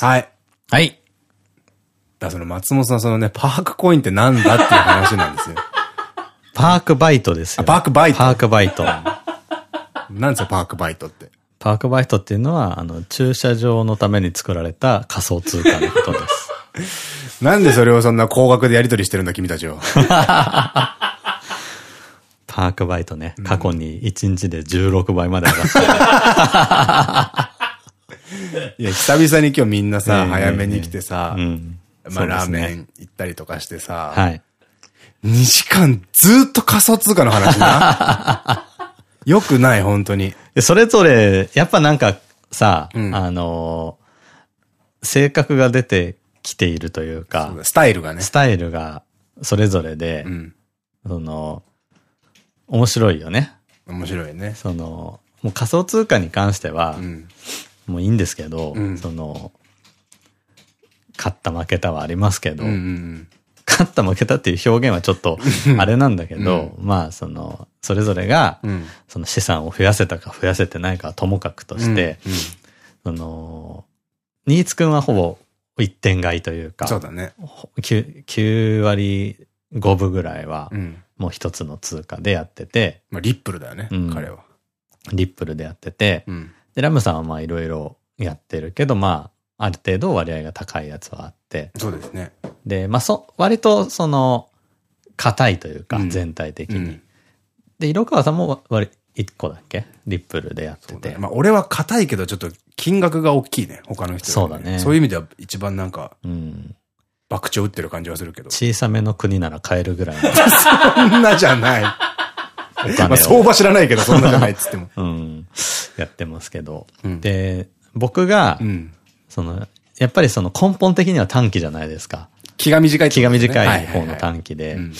はい。はい。だその松本さんそのね、パークコインってなんだっていう話なんですよ。パークバイトですよ。あパークバイトパークバイト。なんですよ、パークバイトって。パークバイトっていうのは、あの、駐車場のために作られた仮想通貨のことです。なんでそれをそんな高額でやり取りしてるんだ、君たちは。パークバイトね、過去に1日で16倍まで上がった。いや、久々に今日みんなさ、早めに来てさ、うん。まあ、ラーメン行ったりとかしてさ、はい。2時間ずっと仮想通貨の話な。よくない、本当に。でそれぞれ、やっぱなんかさ、うんあのー、性格が出てきているというか、スタイルがねス。タイルがそれぞれで、うん。その、面白いよね。面白いね。その、もう仮想通貨に関してはう、ん。もういいんですけど、うんその、勝った負けたはありますけど、うんうん勝った負けたっていう表現はちょっとあれなんだけど、まあその、それぞれが、うん。うん。その資産を増やせたか増やせてないかはともかくとして、うん、うんその、新津くんはほぼ一点買いというか、そうだね。ほ 9, 9割5分ぐらいはうん。もう一つの通貨でやってて、まあ、リップルだよね、うん彼は。リップルでやってて、うん。で、ラムさんはまあいろいろやってるけど、まあ、ある程度割合が高いやつはあって、そうですね。で、まあそ、割とその、硬いというか、うん全体的に。うん。で、色川さんも割、1個だっけ？リップルでやってて。ね。まあ、俺は硬いけど、ちょっと金額が大きいね。他の人よりそうだねそういう意味では一番なんか、うん。爆鳥打ってる感じはするけど。小さめの国なら買えるぐらいの そんなじゃない。まあ、相場知らないけど、そんなじゃないっつっても。うん。やってますけど。うんで、僕が、うん。その、やっぱりその根本的には短期じゃないですか。気が短いって気が短い方の短期でう。ん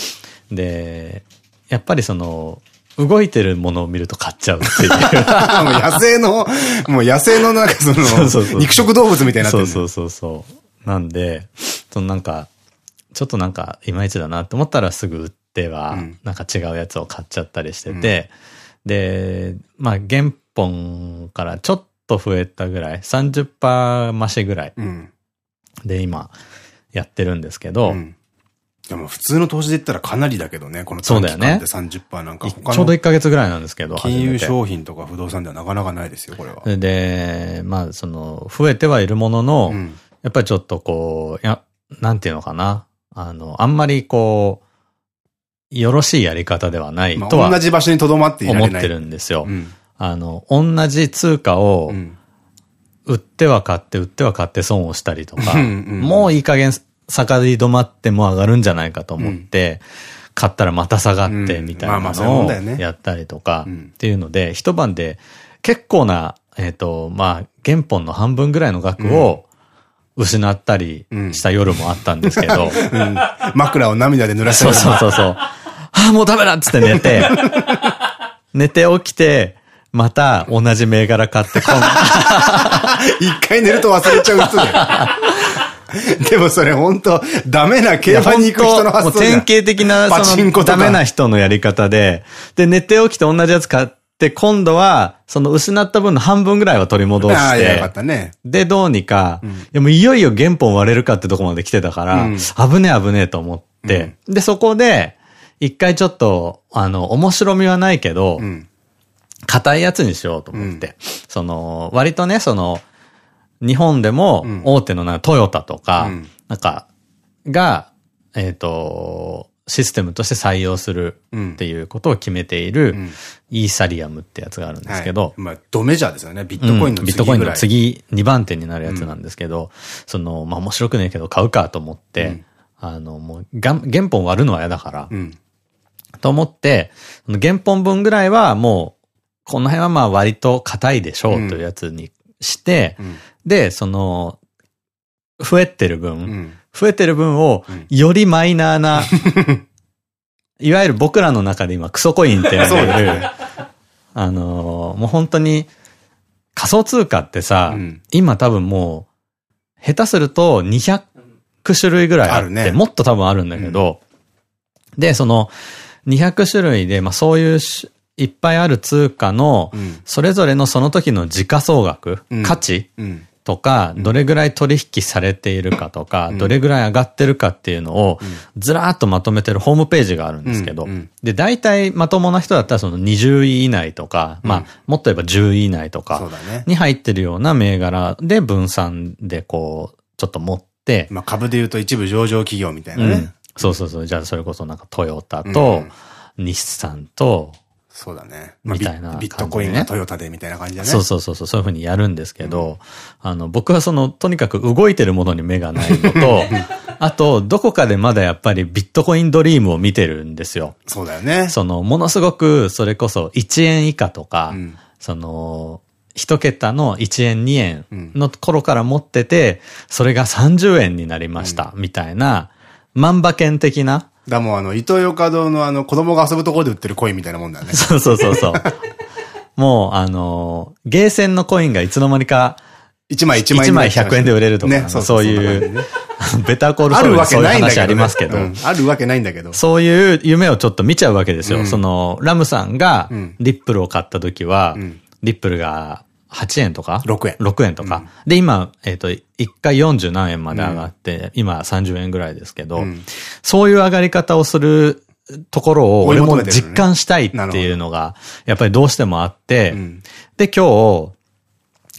で、やっぱりその、動いてるものを見ると買っちゃうっていう。もう野生の、もう野生のなんかその、う肉食動物みたいになってる。そうそうそうそう。なんで、そのなんか、ちょっとなんか、いまいちだなって思ったらすぐ売っては、うんなんか違うやつを買っちゃったりしてて、で、まあ、原本からちょっと増えたぐらい、30%増しぐらいうん。で今、やってるんですけど、うん。でも普通の投資で言ったらかなりだけどね、このそうだよね短期間で30%なんかい他ちょうど1のヶ月ぐらいなんですけど、金融商品とか不動産ではなかなかないですよ、これは。で、まあ、その、増えてはいるものの、うん。やっぱりちょっとこう、いや、なんていうのかな。あの、あんまりこう、よろしいやり方ではないまあとは同じ場所に留まっていられない。思ってるんですよ。うん。あの、同じ通貨をうん。売っては買って、売っては買って損をしたりとか、うんうんもういい加減逆り止まっても上がるんじゃないかと思って、買ったらまた下がってうんみたいなのをんだよねやったりとかうんっていうので、一晩で結構な、えっと、まあ、原本の半分ぐらいの額を失ったりした夜もあったんですけど、うん。枕を涙で濡らしそうたそうそうそう。ああ、もうダメだっつって寝て、寝て起きて、また同じ銘柄買って、一回寝ると忘れちゃう人だよ。でもそれ本当ダメな競馬に行く人の発想典型的な、ダメな人のやり方で、で、寝て起きて同じやつ買って、今度は、その失った分の半分ぐらいは取り戻しああ、いやよかてっ、たね。で、どうにか、いやもういよいよ原本割れるかってとこまで来てたから、うん。危ねえ危ねえと思って、で、そこで、一回ちょっと、あの、面白みはないけど、うん。硬いやつにしようと思って。その、割とね、その、日本でもうん。大手のなトヨタとか、うん。なんか、が、えっ、と、システムとして採用するっていうことを決めている、んイーサリアムってやつがあるんですけど、はいまあ、ドメジャーですよね。ビットうんコインの次ぐらい。ビットコインの次2番手になるやつなんですけど、その、まあ面白くねえけど買うかと思って、うんあの、もう、原本割るのは嫌だから、うん。と思って、原本分ぐらいはもう、この辺はまあ割と硬いでしょうというやつにして、うん。で、その、増えてる分、うん。増えてる分をうん、よりマイナーな、いわゆる僕らの中で今クソコインって呼んでる。あのーもう本当に仮想通貨ってさ、うん。今多分もう、下手すると200種類ぐらいあって、ね。もっと多分あるんだけど、で、その200種類で、まあそういうしいっぱいある通貨のうん、それぞれのその時の時価総額、うん。価値うん。とか、どれぐらい取引されているかとか、どれぐらい上がってるかっていうのを、ずらーっとまとめてるホームページがあるんですけど、で、大体まともな人だったらその20位以内とか、まあ、もっと言えば10位以内とかに入ってるような銘柄で分散でこう、ちょっと持って、まあ株で言うと一部上場企業みたいなね。そうそうそう。じゃあそれこそなんかトヨタと、日産と、そうだね。みたいな、ビットコインがトヨタでみたいな感じだね。そうそうそう、そういうふうにやるんですけど、うん、あの、僕はその、とにかく動いてるものに目がないのと、あと、どこかでまだやっぱりビットコインドリームを見てるんですよ。そうだよね。その、ものすごく、それこそ1円以下とか、うん、その、一桁の1円2円の頃から持ってて、それが30円になりました、みたいな、万馬券的な、だもうあの、伊東洋華堂のあの、子供が遊ぶところで売ってるコインみたいなもんだよね。そうそうそうそう。もう、あの、ゲーセンのコインがいつの間にか、1枚1枚。1枚100円で売れるとか、ね、そういう、ベターコールソウルそういう話ありますけど。あるわけないんだけど。そういう夢をちょっと見ちゃうわけですよ。その、ラムさんが、リップルを買った時は、リップルが8円とか ?6 円。6円とか。うん、で、今、えっ、ー、と、1回40何円まで上がって、うん、今30円ぐらいですけど、うん、そういう上がり方をするところを俺も実感したいっていうのが、やっぱりどうしてもあって、で、今日、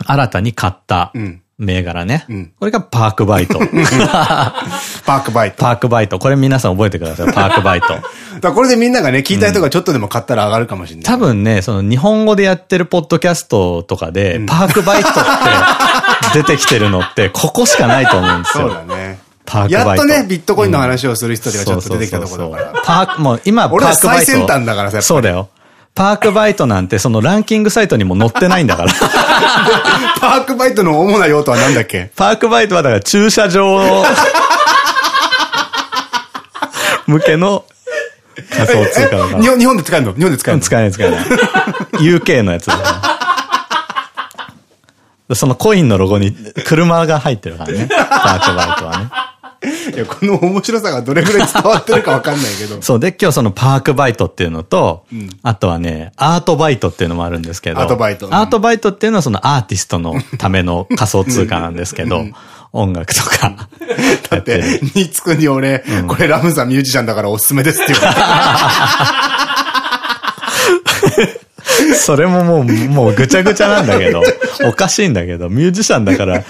新たに買った、銘柄ね。うん、これがパークバイト。パークバイト。パークバイト。これ皆さん覚えてください。パークバイト。だこれでみんながね、聞いた人がちょっとでも買ったら上がるかもしれない。多分ね、その日本語でやってるポッドキャストとかで、うん、パークバイトって出てきてるのって、ここしかないと思うんですよ。そうだね。パークバイト。やっとね、ビットコインの話をする人がちょっと出てきたところだから。パーク、もう今、パークバイト。俺最先端だからさ。そうだよ。パークバイトなんてそのランキングサイトにも載ってないんだから。パークバイトの主な用途は何だっけ？パークバイトはだから駐車場向けの仮想通貨だから。日本で使えるの？日本で使えるの？使えない使えない。UK のやつだそのコインのロゴに車が入ってるからね。パークバイトはね。いや、この面白さがどれぐらい伝わってるかわかんないけど。そう。で、今日そのパークバイトっていうのと、うん、あとはね、アートバイトっていうのもあるんですけど。アートバイト。アートバイトっていうのはそのアーティストのための仮想通貨なんですけど、うん、音楽とか。だって、ニーツくんに俺、うん、これラムさんミュージシャンだからおすすめですって言われた。それももう、もうぐちゃぐちゃなんだけど、おかしいんだけど、ミュージシャンだから、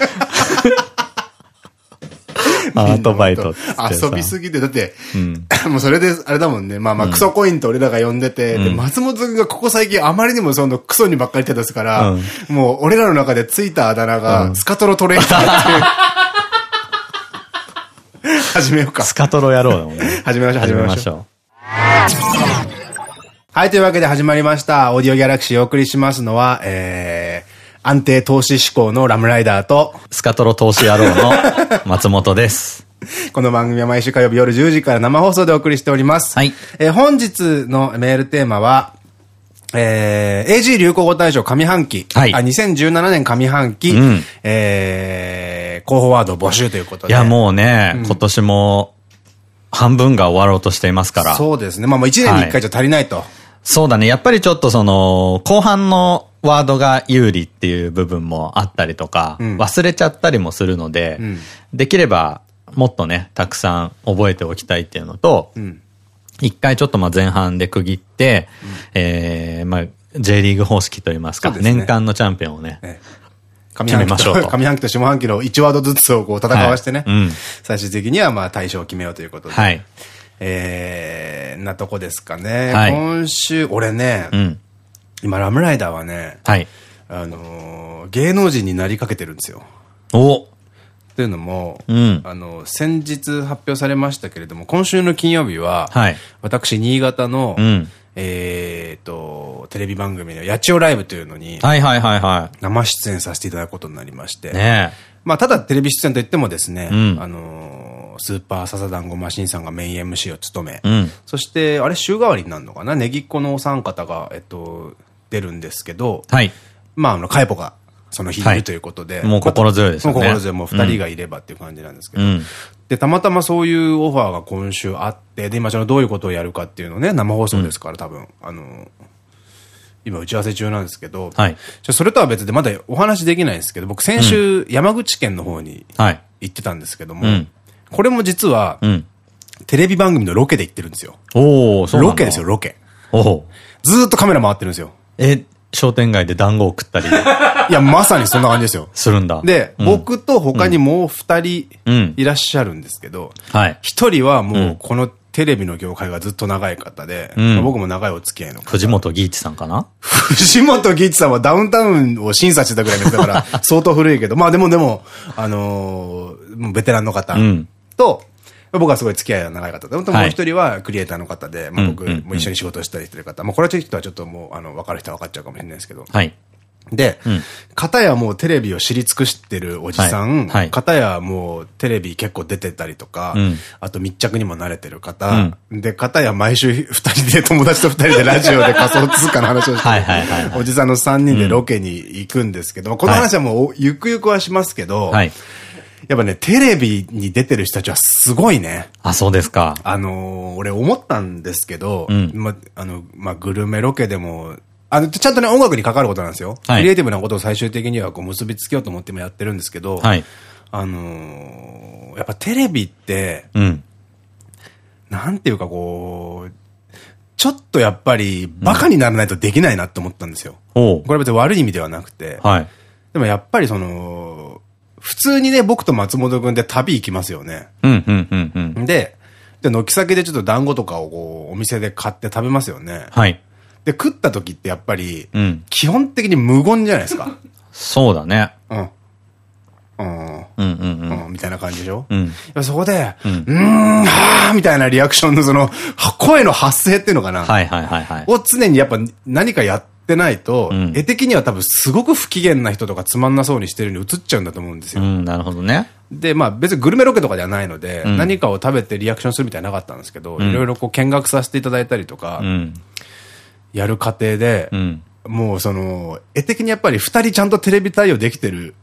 アートバイト遊びすぎて、だって、もうそれで、あれだもんね。まあまあ、クソコインと俺らが呼んでて、で、松本君がここ最近あまりにもそのクソにばっかり手出すから、もう俺らの中でついたあだ名が、スカトロトレーターっていう。始めようか。スカトロやろうよね。始めましょう、始めましょう。はい、というわけで始まりました。オーディオギャラクシーをお送りしますのは、えー、安定投資志向のラムライダーと、スカトロ投資野郎の 松本です。この番組は毎週火曜日夜10時から生放送でお送りしております。はい。えー、本日のメールテーマは、えー、AG 流行語大賞上半期。はい。あ、2017年上半期。うん、えー、候補ワード募集ということで。いや、もうね、うん、今年も、半分が終わろうとしていますから。そうですね。まあ、もう1年に1回じゃ足りないと。はい、そうだね。やっぱりちょっとその、後半のワードが有利っていう部分もあったりとか、うん、忘れちゃったりもするので、うん、できればもっとね、たくさん覚えておきたいっていうのと、一、うん、回ちょっとまあ前半で区切って、えー、まあ、J リーグ方式といいますか、すね、年間のチャンピオンをね、ええ。上半期と、上半期と下半期の1ワードずつをこう戦わしてね、はい。うん、最終的にはまあ対象を決めようということで。はい。えー、なとこですかね。はい、今週、俺ね、うん、今、ラムライダーはね、はい。あのー、芸能人になりかけてるんですよ。お。というのも、うん、あの、先日発表されましたけれども、今週の金曜日は、はい、私、新潟の、うん、えっと、テレビ番組の八千代ライブというのに、はいはいはいはい。生出演させていただくことになりまして、ねまあ、ただテレビ出演といってもですね、うん、あのスーパーササダンゴマシンさんがメイン MC を務め、うん、そして、あれ週替わりになるのかな？ネギっ子のお三方が、えっと、出るんですけど、はい。まあ、あの、カエポが、その日いるということで。もう心強いですね。もう心強い。もう二人がいればっていう感じなんですけど。で、たまたまそういうオファーが今週あって、で、今そのどういうことをやるかっていうのね、生放送ですから、多分、あの、今打ち合わせ中なんですけど、はい、それとは別でまだお話できないんですけど、僕先週山口県の方に行ってたんですけども、うん、これも実は、うん、テレビ番組のロケで行ってるんですよ。おそうロケですよ、ロケ。おずっとカメラ回ってるんですよ。え、商店街で団子を食ったり。いや、まさにそんな感じですよ。するんだ。で、うん、僕と他にもう二人いらっしゃるんですけど、はい。一人はもうこのテレビの業界がずっと長い方で、うん、僕も長いお付き合いの藤本義一さんかな？藤本義一さんはダウンタウンを審査してたぐらいですだから、相当古いけど、まあでもでも、あのー、ベテランの方と、僕はすごい付き合いが長い方で、もう一人はクリエイターの方で、まあ、僕も一緒に仕事をしたりしてる方、まあこれはちょっとちょっともう、あの、分かる人は分かっちゃうかもしれないですけど、はい。で、か、た、やもうテレビを知り尽くしてるおじさん、かたやもうテレビ結構出てたりとか、うん、あと密着にも慣れてる方、うん、で、かたや毎週二人で友達と二人でラジオで仮想通貨の話をして、おじさんの三人でロケに行くんですけど、この話はもうゆくゆくはしますけど、はいやっぱね、テレビに出てる人たちはすごいね。あ、そうですか。あのー、俺思ったんですけど、うん、ま、あの、まあ、グルメロケでも、あの、ちゃんとね、音楽に関わることなんですよ。はい、クリエイティブなことを最終的にはこう結びつけようと思ってもやってるんですけど、はい、あのー、やっぱテレビって、うん、なんていうかこう、ちょっとやっぱり、バカにならないとできないなって思ったんですよ。うん、これ別に悪い意味ではなくて、はい、でもやっぱりその、普通にね、僕と松本くんで旅行きますよね。で、で、軒先でちょっと団子とかをこう、お店で買って食べますよね。はい。で、食った時ってやっぱり、うん、基本的に無言じゃないですか。そうだね。うん。うん。うんうんみたいな感じでしょうん。そこで、うん、うーん、はーみたいなリアクションのその、声の発声っていうのかな。はいはいはいはい。を常にやっぱ何かやってないと、うん、絵的には多分すごく不機嫌な人とかつまんなそうにしてるに映っちゃうんだと思うんですよ。うん、なるほどね。で、まあ別にグルメロケとかではないので、うん、何かを食べてリアクションするみたいななかったんですけど、いろいろこう見学させていただいたりとか、やる過程で、うん、もうその、絵的にやっぱり二人ちゃんとテレビ対応できてる、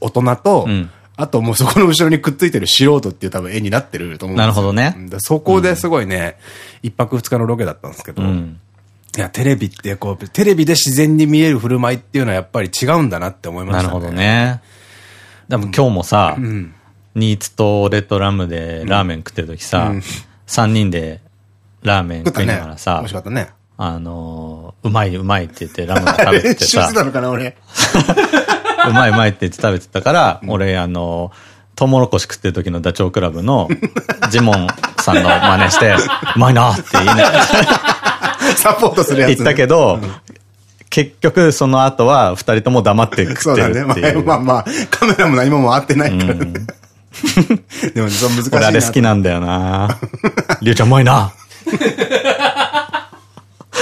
大人と、うん、あともうそこの後ろにくっついてる素人っていう多分絵になってると思うんですよ。なるほどね。そこですごいね、一泊二日のロケだったんですけど、いや、テレビってこう、テレビで自然に見える振る舞いっていうのはやっぱり違うんだなって思いましたね。なるほどね。でも今日もさ、うん、ニーツとレッドラムでラーメン食ってる時さ、三、うん、人でラーメン食いながらさ、美味しかったね。あのー、うまいうまいって言ってラムが食べててさ。たのかな、俺。うまいうまいって言って食べてたから、うん、俺、あのー、トウモロコシ食ってる時のダチョウ倶楽部のジモンさんの真似して、うまいなって言いながら。サポートするやつ、ね。言ったけど、うん結局、その後は、二人とも黙って食ってるって。そうだね。まあまあ、カメラも何も回ってないから、ね。うん、でも、難しいな。俺あれ好きなんだよな。りゅうちゃんうまいな。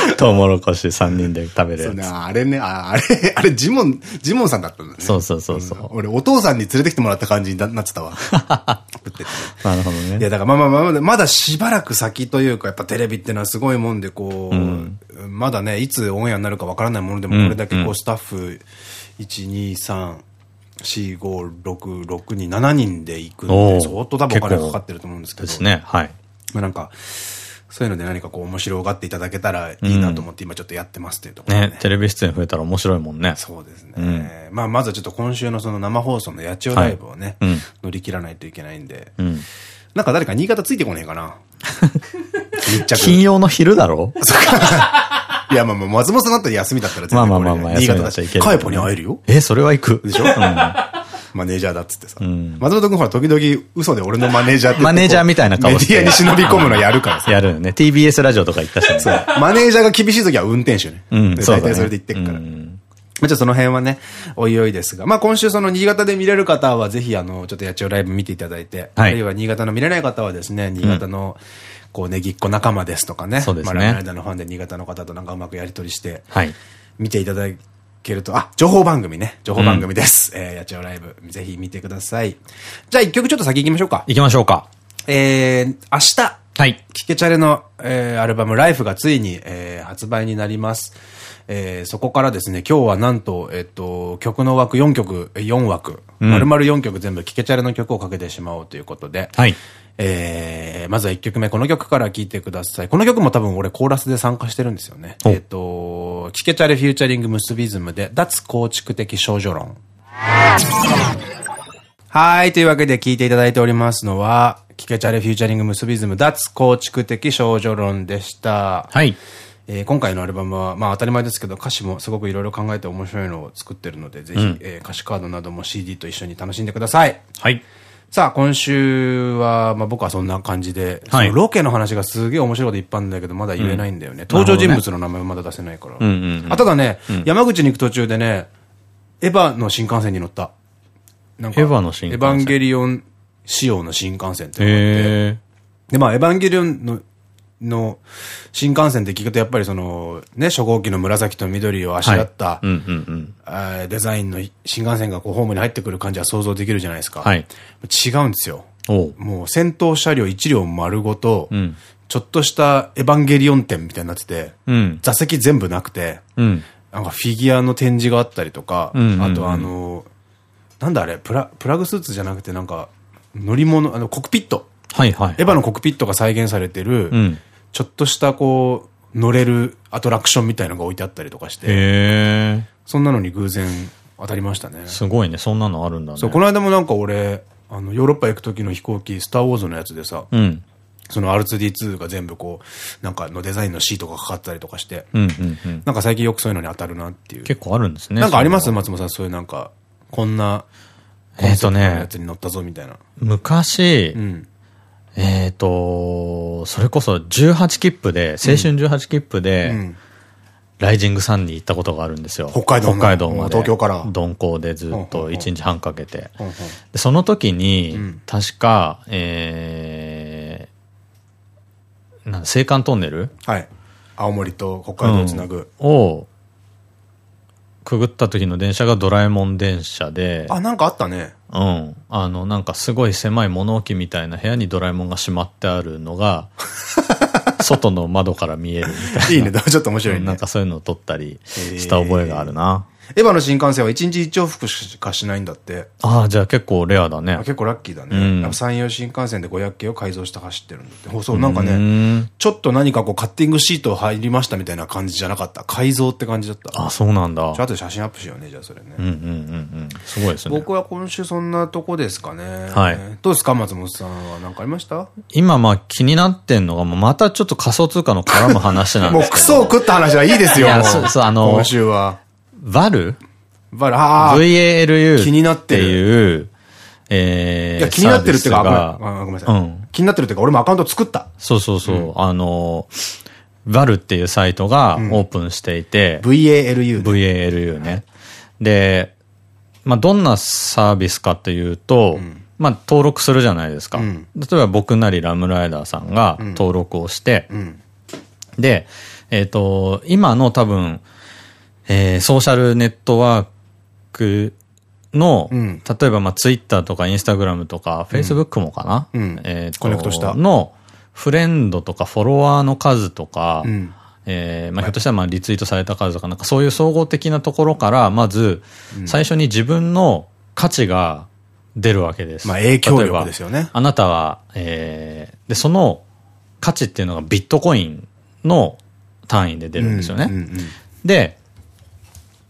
トウモロコシ3人で食べるやつ。あれね、あれ、あれ、ジモン、ジモンさんだったんだね。そうそうそうそう、俺、お父さんに連れてきてもらった感じになってたわ。なるほどね。いや、だからまあまあまあ、まだしばらく先というか、やっぱテレビってのはすごいもんで、こう、うん、まだね、いつオンエアになるかわからないものでも、これだけこう、スタッフ、1、2、3、4、5、6、6人、7人で行くんで、相当多分お金かかってると思うんですけど。ですね、はい。まあなんか、そういうので何かこう面白がっていただけたらいいなと思って今ちょっとやってますっていうところね。ね、テレビ出演増えたら面白いもんね。そうですね。うん、まあまずはちょっと今週のその生放送の野鳥ライブをね、はいうん、乗り切らないといけないんで、うん、なんか誰か新潟ついてこねえかな。密着。金曜の昼だろ？いや、まあまあ、松本さんだったら休みだったら全然、まあまあまあまあ、新潟だし、カエポに会えるよ。え、それは行く。でしょ？うんマネージャーだっつってさ。松本君ほら、時々嘘で俺のマネージャーって。マネージャーみたいな顔して。メディアに忍び込むのやるからさ。やるよね。TBS ラジオとか行ったしね。そう。マネージャーが厳しい時は運転手ね。うん。大体それで言ってくから。まあ、ちょっとその辺はね、おいおいですが。まあ、今週その新潟で見れる方は、ぜひあの、ちょっと野鳥ライブ見ていただいて、はい、あるいは新潟の見れない方はですね、新潟の、こう、ねぎっこ仲間ですとかね。そうですね。まあ、ライダーのファンで新潟の方となんかうまくやり取りして、はい。見ていただけると、あ、情報番組ね。情報番組です。うん、えー、やちおライブ、ぜひ見てください。じゃあ一曲ちょっと先行きましょうか。行きましょうか。えー、明日。はい。キケチャレの、えー、アルバム、ライフがついに、えー、発売になります。えー、そこからですね、今日はなんと、えっと、曲の枠4曲、4枠、丸々4曲全部聴けちゃれの曲をかけてしまおうということで、はい。えー、まずは1曲目、この曲から聴いてください。この曲も多分俺コーラスで参加してるんですよね。えっと、聴けちゃれフューチャリングムスビズムで、脱構築的少女論。はい。というわけで聴いていただいておりますのは、聴けちゃれフューチャリングムスビズム脱構築的少女論でした。はい。えー、今回のアルバムは、まあ当たり前ですけど、歌詞もすごくいろいろ考えて面白いのを作ってるので、ぜひ、うん、えー、歌詞カードなども CD と一緒に楽しんでください。はい。さあ、今週は、まあ僕はそんな感じで、はい、ロケの話がすげえ面白いこといっぱいあるんだけど、まだ言えないんだよね。うん、登場人物の名前もまだ出せないから。あ、ただね、うん、山口に行く途中でね、エヴァの新幹線に乗った。なんか、エヴァの新幹線。エヴァンゲリオン仕様の新幹線ってって、で、まあ、エヴァンゲリオンのの新幹線って聞くとやっぱりその、ね、初号機の紫と緑をあしらった、デザインの新幹線がこうホームに入ってくる感じは想像できるじゃないですか。はい、違うんですよ。もう先頭車両1両丸ごと、うん、ちょっとしたエヴァンゲリオン店みたいになってて、うん、座席全部なくて、うん、なんかフィギュアの展示があったりとか、あとあの、なんだあれ、プラ、プラグスーツじゃなくてなんか、乗り物、あの、コクピット。はいはい。エヴァのコクピットが再現されてる、うんちょっとしたこう、乗れるアトラクションみたいのが置いてあったりとかして、そんなのに偶然当たりましたね。すごいね、そんなのあるんだね。そう、この間もなんか俺、あの、ヨーロッパ行く時の飛行機、スターウォーズのやつでさ、うん、その R2D2 が全部こう、なんかのデザインのシートがかかったりとかして、なんか最近よくそういうのに当たるなっていう。結構あるんですね。なんかあります？松本さん、そういうなんか、こんな、えっとね、やつに乗ったぞみたいな。昔、うんえっと、それこそ18切符で、青春18切符で、ライジングサンに行ったことがあるんですよ。北海道北海道まで。東京から。鈍行でずっと1日半かけて。でその時に、確か、えー、なん青函トンネル？はい。青森と北海道をつなぐ。を、くぐった時の電車がドラえもん電車で。あ、なんかあったね。うん。あの、なんかすごい狭い物置みたいな部屋にドラえもんがしまってあるのが、外の窓から見えるみたいな。いいね、ちょっと面白いね。なんかそういうのを撮ったりした覚えがあるな。えーエヴァの新幹線は1日1往復しかしないんだって。ああ、じゃあ結構レアだね。結構ラッキーだね。うん、山陽新幹線で500系を改造して走ってるんだって。そう、なんかね、ちょっと何かこうカッティングシート入りましたみたいな感じじゃなかった。改造って感じだった。あ、そうなんだ。じゃあ後で写真アップしようね、じゃあそれね。うんうんうんうん。すごいですね。僕は今週そんなとこですかね。はい。どうですか、松本さんは何かありました？今まあ気になってんのが、またちょっと仮想通貨の絡む話なんですけど。もうクソを食った話はいいですよ。いや、そうそう、あの、今週は。バルバル、ああ。VALU 気になっていう、えー、いや、気になってるっていうか、ごめんなさい。うん、気になってるっていうか、俺もアカウント作った。そうそうそう。うん、あの、バルっていうサイトがオープンしていて、うん、VALU。VALU ね。で、まあ、どんなサービスかというと、うん、まあ、登録するじゃないですか。うん、例えば僕なりラムライダーさんが登録をして、で、えっ、ー、と、今の多分、えー、ソーシャルネットワークの、うん、例えばまあツイッターとかインスタグラムとか、フェイスブックもかな、うん、えコネクトした。のフレンドとかフォロワーの数とか、うん、えー、まあひょっとしたらまあリツイートされた数とか、なんかそういう総合的なところから、まず、最初に自分の価値が出るわけです。まあ影響力ですよね。あなたは、えー、で、その価値っていうのがビットコインの単位で出るんですよね。で、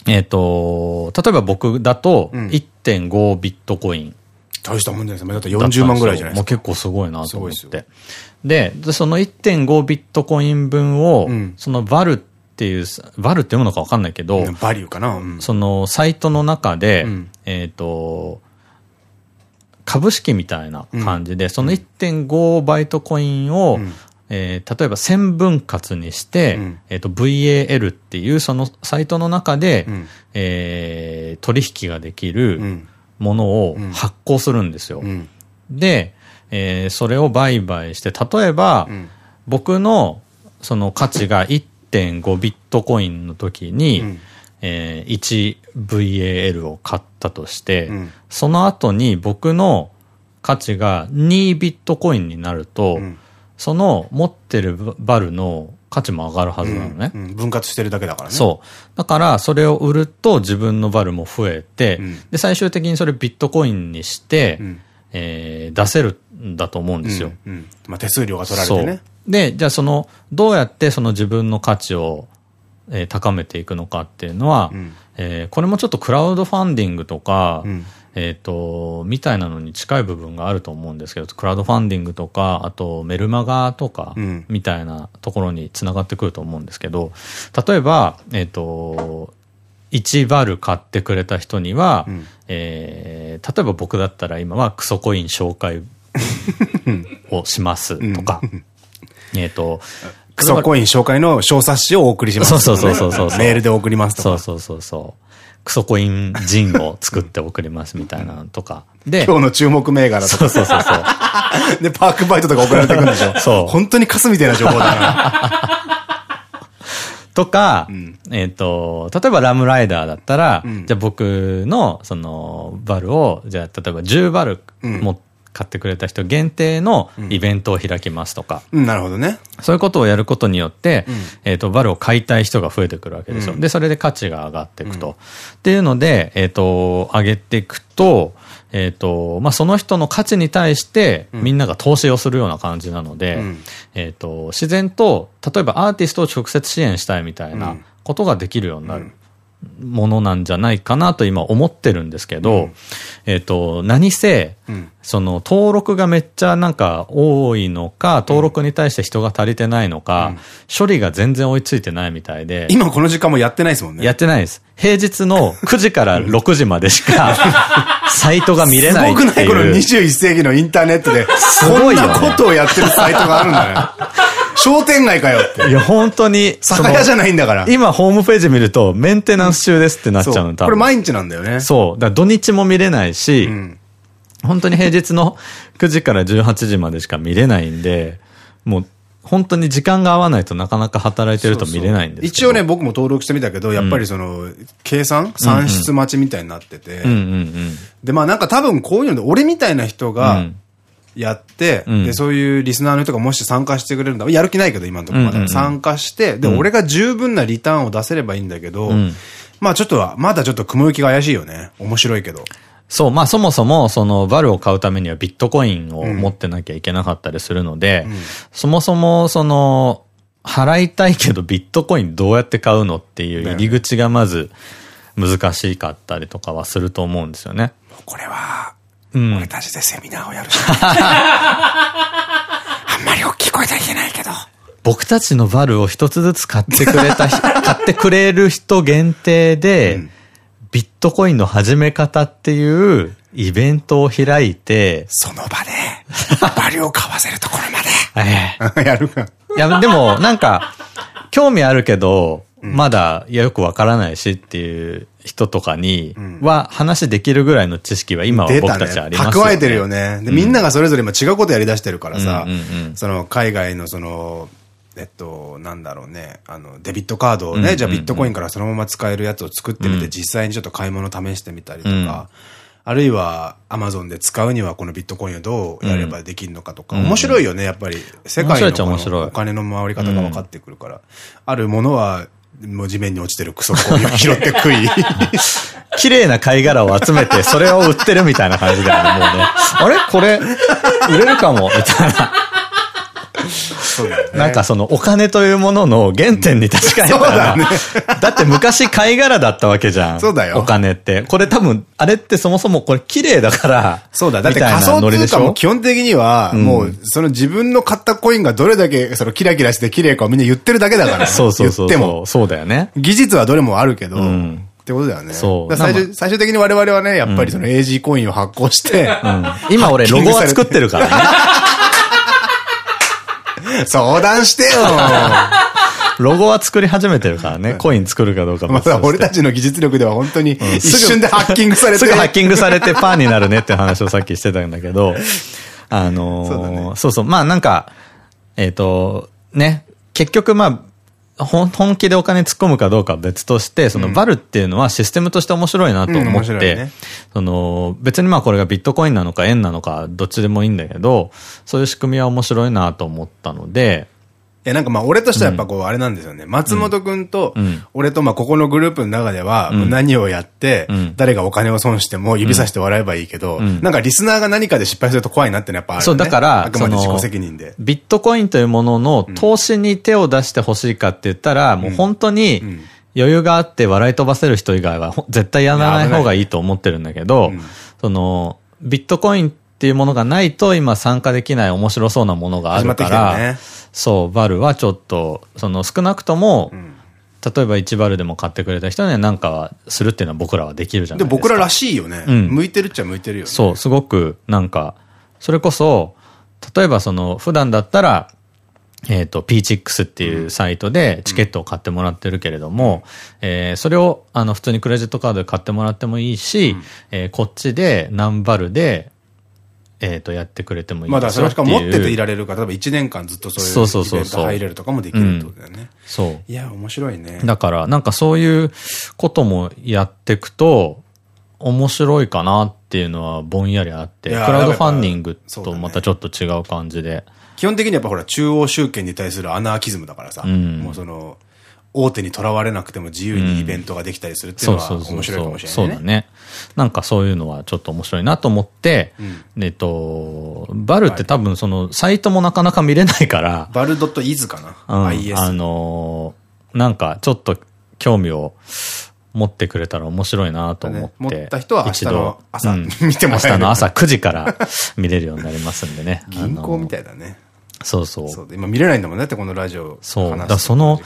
えっと、例えば僕だと、1.5ビットコイン。大したもんですね。だって40万ぐらいじゃないですか。もう結構すごいなと思って。でその1.5ビットコイン分を、うん、そのバルっていう、バルって読むのかわかんないけど、バリューかな、うん、そのサイトの中で、うん、えっと、株式みたいな感じで、その1.5バイトコインを、えー、例えば線分割にして、うん、えっと VAL っていうそのサイトの中で、うん、えー、取引ができるものを発行するんですよ。うん、で、えー、それを売買して、例えば、僕のその価値が1.5ビットコインの時に、うん、えー、1VAL を買ったとして、その後に僕の価値が2ビットコインになると、その持ってるバルの価値も上がるはずなのね。分割してるだけだからね。そう。だから、それを売ると自分のバルも増えて、で、最終的にそれビットコインにして、えー、出せるんだと思うんですよ。まあ手数料が取られてね。で、じゃあその、どうやってその自分の価値を、えー、高めていくのかっていうのは、うん、えー、これもちょっとクラウドファンディングとか、うん、えっと、みたいなのに近い部分があると思うんですけど、クラウドファンディングとか、あとメルマガとか、みたいなところにつながってくると思うんですけど、例えば、えっ、ー、と、1バル買ってくれた人には、うん、えー、例えば僕だったら今はクソコイン紹介をしますとか、えっと、クソコイン紹介の小冊子をお送りします、ね。そうそうそうそうメールで送りますとか。そうそうそうそう。クソコインジンを作って送りますみたいなとか。で、今日の注目銘柄とか。そうそうそうそう。で、パークバイトとか送られてくるんでしょ。そう。本当にカスみたいな情報だな。とか、うん、えっと、例えばラムライダーだったら、うん、じゃあ僕の、その、バルを、じゃあ例えば10バル持って買ってくれた人限定のイベントを開きますとか。うん、なるほどね。そういうことをやることによって、うん、えっと、バルを買いたい人が増えてくるわけですよ。うん、で、それで価値が上がっていくと。っていうので、えっと、上げていくと、えっと、まあ、その人の価値に対して、みんなが投資をするような感じなので、えっと、自然と、例えばアーティストを直接支援したいみたいなことができるようになる。ものなんじゃないかなと今思ってるんですけど、うん、えっと、何せ、うん、その登録がめっちゃなんか多いのか、登録に対して人が足りてないのか、うん、処理が全然追いついてないみたいで。今この時間もやってないですもんね。やってないです。平日の9時から6時までしか、サイトが見れないっていう。すごくない？この21世紀のインターネットで、すごいこんなことをやってるサイトがあるんだよ。商店街かよって。いや、本当に。酒屋じゃないんだから。今、ホームページ見ると、メンテナンス中ですってなっちゃうの、多分。これ毎日なんだよね。そう。だから土日も見れないし、うん、本当に平日の9時から18時までしか見れないんで、もう、本当に時間が合わないとなかなか働いてると見れないんです一応ね、僕も登録してみたけど、やっぱりその、計算？算出待ちみたいになってて。で、まあなんか多分こういうので、俺みたいな人が、やって、うん、で、そういうリスナーの人がもし参加してくれるんだ。やる気ないけど、今のところまだ。参加して、で、俺が十分なリターンを出せればいいんだけど、うん、まあちょっとは、まだちょっと雲行きが怪しいよね。面白いけど。そう、まあそもそも、その、バルを買うためにはビットコインを持ってなきゃいけなかったりするので、うん、そもそも、その、払いたいけどビットコインどうやって買うのっていう入り口がまず難しかったりとかはすると思うんですよね。これは、うん、俺たちでセミナーをやる あんまり大きい声では言えないけど。僕たちのバルを一つずつ買ってくれた、買ってくれる人限定で、うん、ビットコインの始め方っていうイベントを開いて、その場で、バルを買わせるところまで。ええ。やるか。いや、でも、なんか、興味あるけど、まだ、いや、よくわからないしっていう人とかには話できるぐらいの知識は今は僕たちありますよね。蓄えてるよね。で、みんながそれぞれ今違うことやり出してるからさ、その海外のその、えっと、なんだろうね、あの、デビットカードをね、じゃあビットコインからそのまま使えるやつを作ってみて、実際にちょっと買い物試してみたりとか、あるいはアマゾンで使うにはこのビットコインをどうやればできるのかとか、面白いよね、やっぱり。世界のお金の回り方が分かってくるから。あるものはもう地面に落ちてるクソコイを拾って食い。綺麗な貝殻を集めて、それを売ってるみたいな感じだよね、もうね。あれ？これ、売れるかも？みたいな。なんかそのお金というものの原点に確かに。そうだね。だって昔貝殻だったわけじゃん。そうだよ。お金って。これ多分、あれってそもそもこれ綺麗だから。そうだ。だって仮想通貨も基本的には、もう、その自分の買ったコインがどれだけそのキラキラして綺麗かをみんな言ってるだけだから。そうそうそう。言っても。そうだよね。技術はどれもあるけど、ってことだよね。そう。最終、最終的に我々はね、やっぱりその AG コインを発行して、今俺ロゴは作ってるからね。相談してよロゴは作り始めてるからね。コイン作るかどうかまだ俺たちの技術力では本当に一瞬でハッキングされて。すぐハッキングされてパーになるねって話をさっきしてたんだけど、あのそうそう。まあなんか、えっと、ね、結局まあ、本気でお金突っ込むかどうかは別として、そのバルっていうのはシステムとして面白いなと思って、その別にまあこれがビットコインなのか円なのかどっちでもいいんだけど、そういう仕組みは面白いなと思ったので、や、なんかまあ、俺としてはやっぱこう、あれなんですよね。松本くん。と、俺とまあ、ここのグループの中では、何をやって、誰がお金を損しても指さして笑えばいいけど、なんかリスナーが何かで失敗すると怖いなってやっぱある、ね。そう、だから、あくまで自己責任で。ビットコインというものの投資に手を出してほしいかって言ったら、もう本当に、余裕があって笑い飛ばせる人以外は絶対やらない方がいいと思ってるん。だけど、その、ビットコインっていうものがないと今参加できない面白そうなものがあるから、ね、そう、バルはちょっと、その少なくとも、うん、例えば1バルでも買ってくれた人には何かはするっていうのは僕らはできるじゃないですか。で、僕ららしいよね。うん、向いてるっちゃ向いてるよね。そう、すごくなんか、それこそ、例えばその、普段だったら、えっと、P6 っていうサイトでチケットを買ってもらってるけれども、うん、えー、それを、あの、普通にクレジットカードで買ってもらってもいいし、うん、えー、こっちで何バルで、えっと、やってくれてもいいまだそれしか持ってていられるか、例えば1年間ずっとそういうイベント入れるとかもできるってことだよね。そう。いや、面白いね。だから、なんかそういうこともやっていくと、面白いかなっていうのはぼんやりあって、クラウドファンディングとまたちょっと違う感じで。基本的にやっぱほら、中央集権に対するアナーキズムだからさ、うん、もうその、大手にとらわれなくても自由にイベントができたりするっていうのは面白いかもしれないね。そうだね。なんかそういうのはちょっと面白いなと思って、うん、えっと、バルって多分その、サイトもなかなか見れないから。バル .is かな、うん、?IS。あのー、なんかちょっと興味を持ってくれたら面白いなと思って。持った人は明日の朝、うん、見てもらえる。明日の朝9時から見れるようになりますんでね。銀行みたいだね。そうそう。そう今見れないんだもんねって、このラジオ。そう。だその、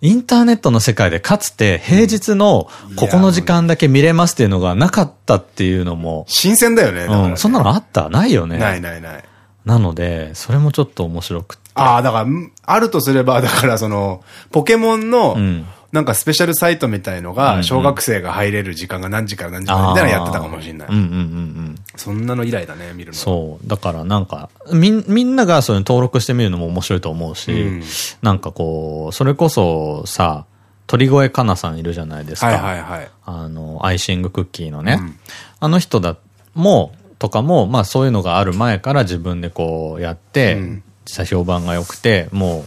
インターネットの世界でかつて平日のここの時間だけ見れますっていうのがなかったっていうのも。新鮮だよね。うん。そんなのあった？ないよね。ないないない。なので、それもちょっと面白くて。ああ、だから、あるとすれば、だからその、ポケモンの、なんかスペシャルサイトみたいのが、小学生が入れる時間が何時から何時からみたいなやってたかもしれない。そんなの以来だね、見るの。そう。だからなんか、み、みんながそれに登録してみるのも面白いと思うし、うん、なんかこう、それこそさ、鳥越かなさんいるじゃないですか。はいはいはい。あの、アイシングクッキーのね。うん、あの人だ、も、とかも、まあそういうのがある前から自分でこうやって、うん、評判が良くて、もう、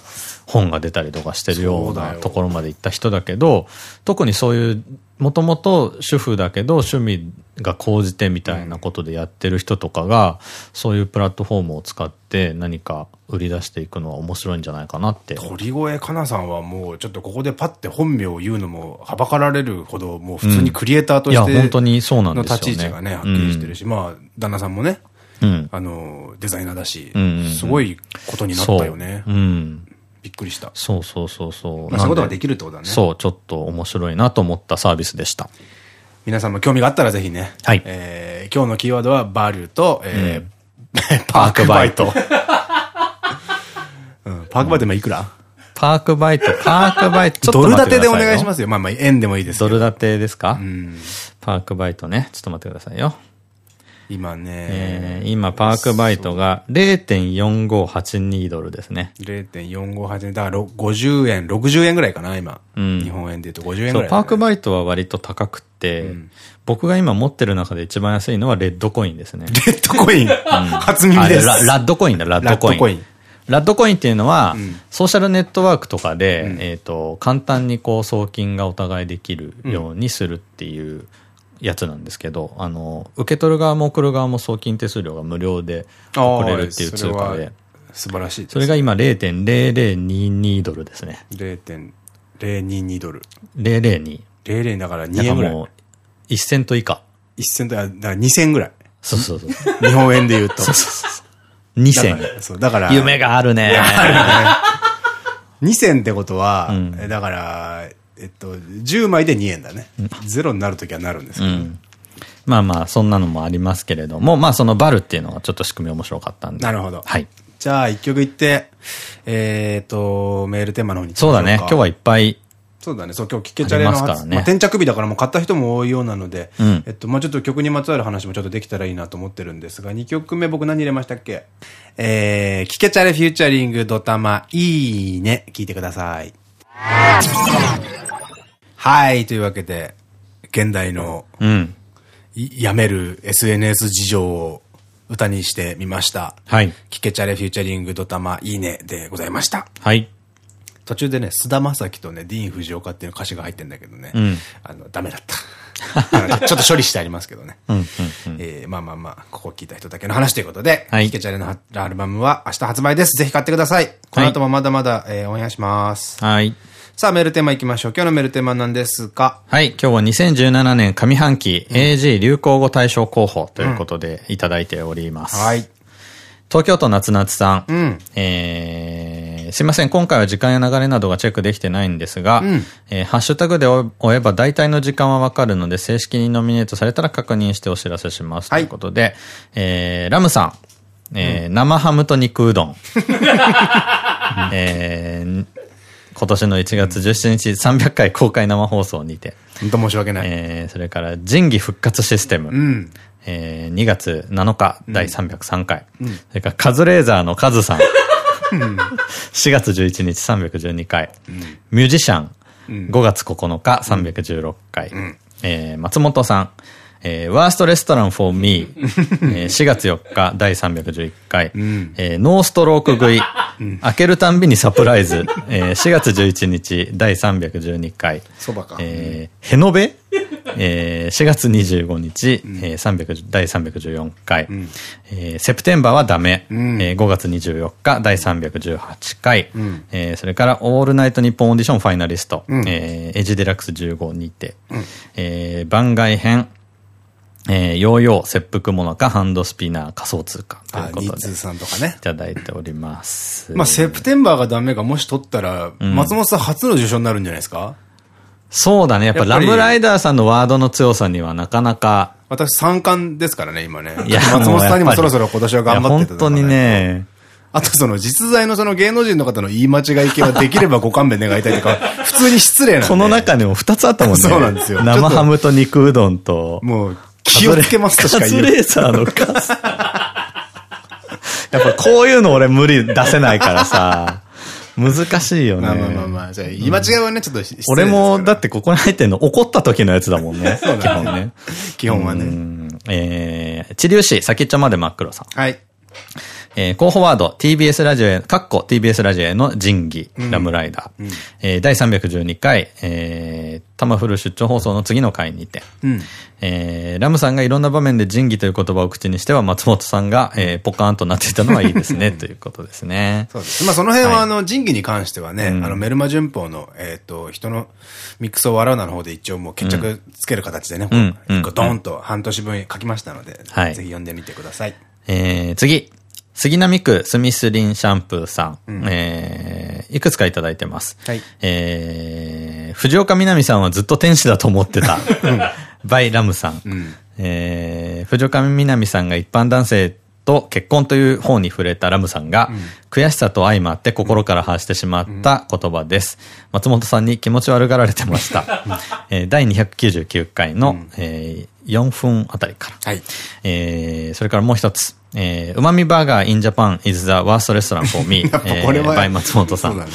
本が出たりとかしてるようなところまで行った人だけど、特にそういう、もともと主婦だけど趣味が高じてみたいなことでやってる人とかが、そういうプラットフォームを使って何か売り出していくのは面白いんじゃないかなって。鳥越かなさんはもうちょっとここでパッて本名を言うのもはばかられるほど、もう普通にクリエイターとして、うん、いや、本当にそうなんですよ、ね。の立ち位置がね、はっきりしてるし、うん、まあ、旦那さんもね、うん、あの、デザイナーだし、すごいことになったよね。うん。びっくりした。そうそうそうそう。そういうことができるってことだね。そう、ちょっと面白いなと思ったサービスでした。皆さんも興味があったらぜひね。はい。えー、今日のキーワードはバリューと、えー、パークバイト。うん、パークバイト今いくら？パークバイト、パークバイト。ドル建てでお願いしますよ。まあまあ、円でもいいですドル建てですか？うん。パークバイトね。ちょっと待ってくださいよ。今ね。えー、今、パークバイトが0.4582ドルですね。0.4582、だから50円、60円ぐらいかな、今。うん、日本円で言うと50円ぐらい、ね、そう、パークバイトは割と高くて、うん、僕が今持ってる中で一番安いのはレッドコインですね。レッドコイン、うん、初耳ですラ。ラッドコインだ、ラッドコイン。ラッドコイン。ラッドコインっていうのは、うん、ソーシャルネットワークとかで、うん、えっと、簡単にこう送金がお互いできるようにするっていうやつなんですけど、あの、受け取る側も送る側も送金手数料が無料で送れるっていう通貨で。素晴らしいそれが今0.0022ドルですね。0.022ドル。002。00だから2円ぐらい。もう、1セント以下。1セント、だから2銭ぐらい。そうそうそう。日本円で言うと。そうそうそう。2銭。そう、だから。夢があるね。あるね。2銭ってことは、うん、だから、えっと、10枚で2円だね。ゼロになるときはなるんですけど。うんまあまあ、そんなのもありますけれども、まあそのバルっていうのはちょっと仕組み面白かったんで。なるほど。はい。じゃあ一曲いって、えっと、メールテーマの方にそうだね。今日はいっぱい。そうだね。そう、今日聞けちゃれますからね。まあ、転着日だからもう買った人も多いようなので、うん、えっと、まあちょっと曲にまつわる話もちょっとできたらいいなと思ってるんですが、2曲目僕何入れましたっけ？えー、聞けちゃれフューチャリングドタマ、いいね。聞いてください。はい、というわけで、現代の、うん。やめる SNS 事情を歌にしてみました。はい。聞けちゃれフューチャリングドタマいいねでございました。はい。途中でね、菅田将暉とね、ディーン・フジオカっていう歌詞が入ってんだけどね、うん、あの、ダメだった。ちょっと処理してありますけどね。まあまあまあ、ここ聞いた人だけの話ということで、はい、ヒケチャレのアルバムは明日発売です。ぜひ買ってください。この後もまだまだ、えー、お願いします。はい。さあ、メールテーマいきましょう。今日のメールテーマなんですかはい。今日は2017年上半期 AG 流行語大賞候補ということでいただいております。うん、はい。東京都夏夏さん。うん、えー、すいません。今回は時間や流れなどがチェックできてないんですが、うん、えー、ハッシュタグで追えば大体の時間はわかるので、正式にノミネートされたら確認してお知らせします。はい、ということで、えー、ラムさん。えー、うん、生ハムと肉うどん。えー、今年の1月17日300回公開生放送にて。本当申し訳ない。えー、それから、仁義復活システム。うん、えー、2月7日、第303回。うん、それから、カズレーザーのカズさん。4月11日312回。うん、ミュージシャン、5月9日316回。うん、えー、松本さん。えー、ワーストレストラン for me、えー、4月4日第311回、うん、えー、ノーストローク食い、うん、開けるたんびにサプライズ、えー、4月11日第312回、そばか。えー、ヘノベえー、4月25日、うん、えー、第314回、うん、えー、セプテンバーはダメ、うん、えー、5月24日第318回、うん、えー、それからオールナイトニッポンオーディションファイナリスト、うん、えー、エジデラックス15にて、うん、えー、番外編、えー、ヨーヨー、切腹ものか、ハンドスピナー、仮想通貨。ということで。日通さんとかね。いただいております。まあ、セプテンバーがダメがもし取ったら、うん、松本さん初の受賞になるんじゃないですか？そうだね。やっぱラムライダーさんのワードの強さにはなかなか。私三冠ですからね、今ね。いや、松本さんにもそろそろ今年は頑張って本当にね。あとその実在のその芸能人の方の言い間違い系はできればご勘弁願いたいとか、普通に失礼なんで。この中にも二つあったもんね。そうなんですよ。生ハムと肉うどんと。もう、気をつけますとしか言えない。カズレーサーのカス。やっぱこういうの俺無理出せないからさ。難しいよね。まあまあまあまあ。じゃあ、言い間違いはね、ちょっと俺も、だってここに入ってんの怒った時のやつだもんね。基本ね。基本はね。えー、治療師、先っちょまで真っ黒さん。はい。えー、候補ワード、TBS ラジオへ、かっこ TBS ラジオへの仁義、ラムライダー。うん、えー、第312回、えー、タマフル出張放送の次の回にて、うん、えー、ラムさんがいろんな場面で仁義という言葉を口にしては、松本さんが、えー、ポカーンとなっていたのはいいですね、ということですね。そうです。まあその辺は、あの、仁義に関してはね、あの、メルマ順法の、えっと、人のミックスを笑うなの方で一応もう決着つける形でね、一個ドーンと半年分書きましたので、ぜひ読んでみてください。えー、次。杉並区スミスリンシャンプーさん、うん、えー、いくつかいただいてます。はい、えー、藤岡みなみさんはずっと天使だと思ってた。バイラムさん。うん、えー、藤岡みなみさんが一般男性と結婚という方に触れたラムさんが、うん、悔しさと相まって心から発してしまった言葉です。松本さんに気持ち悪がられてました。えー、第299回の、うん、えー、4分あたりから。はい、えー、それからもう一つ。えー、うまみバーガー in Japan is the worst restaurant for me. えー、バイ松本さん。ね、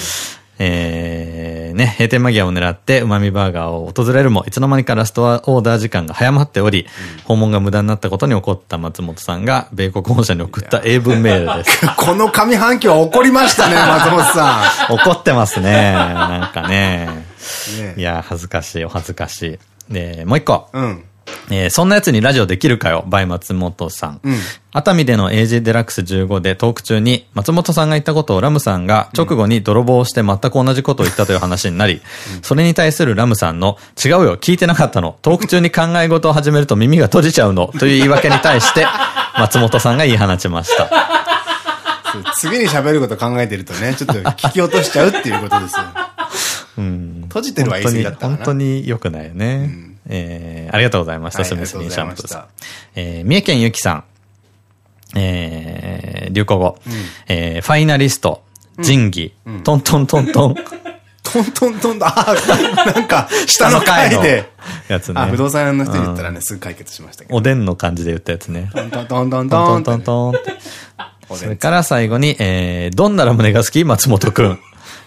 えー、ね、閉店間際を狙ってうまみバーガーを訪れるも、いつの間にかラストオーダー時間が早まっており、うん、訪問が無駄になったことに怒った松本さんが、米国本社に送った英文メールです。この上半期は怒りましたね、松本さん。怒ってますね。なんかね。ねいや、恥ずかしい、お恥ずかしい。で、もう一個。うん。えー、そんな奴にラジオできるかよ、バイ松本さん。うん、熱海での AG デラックス15でトーク中に、松本さんが言ったことをラムさんが直後に泥棒して全く同じことを言ったという話になり、うん、それに対するラムさんの、違うよ、聞いてなかったの、トーク中に考え事を始めると耳が閉じちゃうの、という言い訳に対して、松本さんが言い放ちました。次に喋ること考えてるとね、ちょっと聞き落としちゃうっていうことですよ。うん。閉じてるは言い過ぎだった本当に良くないよね。うんえー、ありがとうございました。スミスリンシャンプーさん。えー、三重県ゆきさん。えー、流行語。うん、えー、ファイナリスト、仁義、うん、トントントントン。トントントンあ、なんか、下の階で。やつね。あ、不動産屋の人に言ったらね、すぐ解決しましたけど。おでんの感じで言ったやつね。トントントントントントントントン。それから最後に、えー、どんなラムネが好き？松本くん。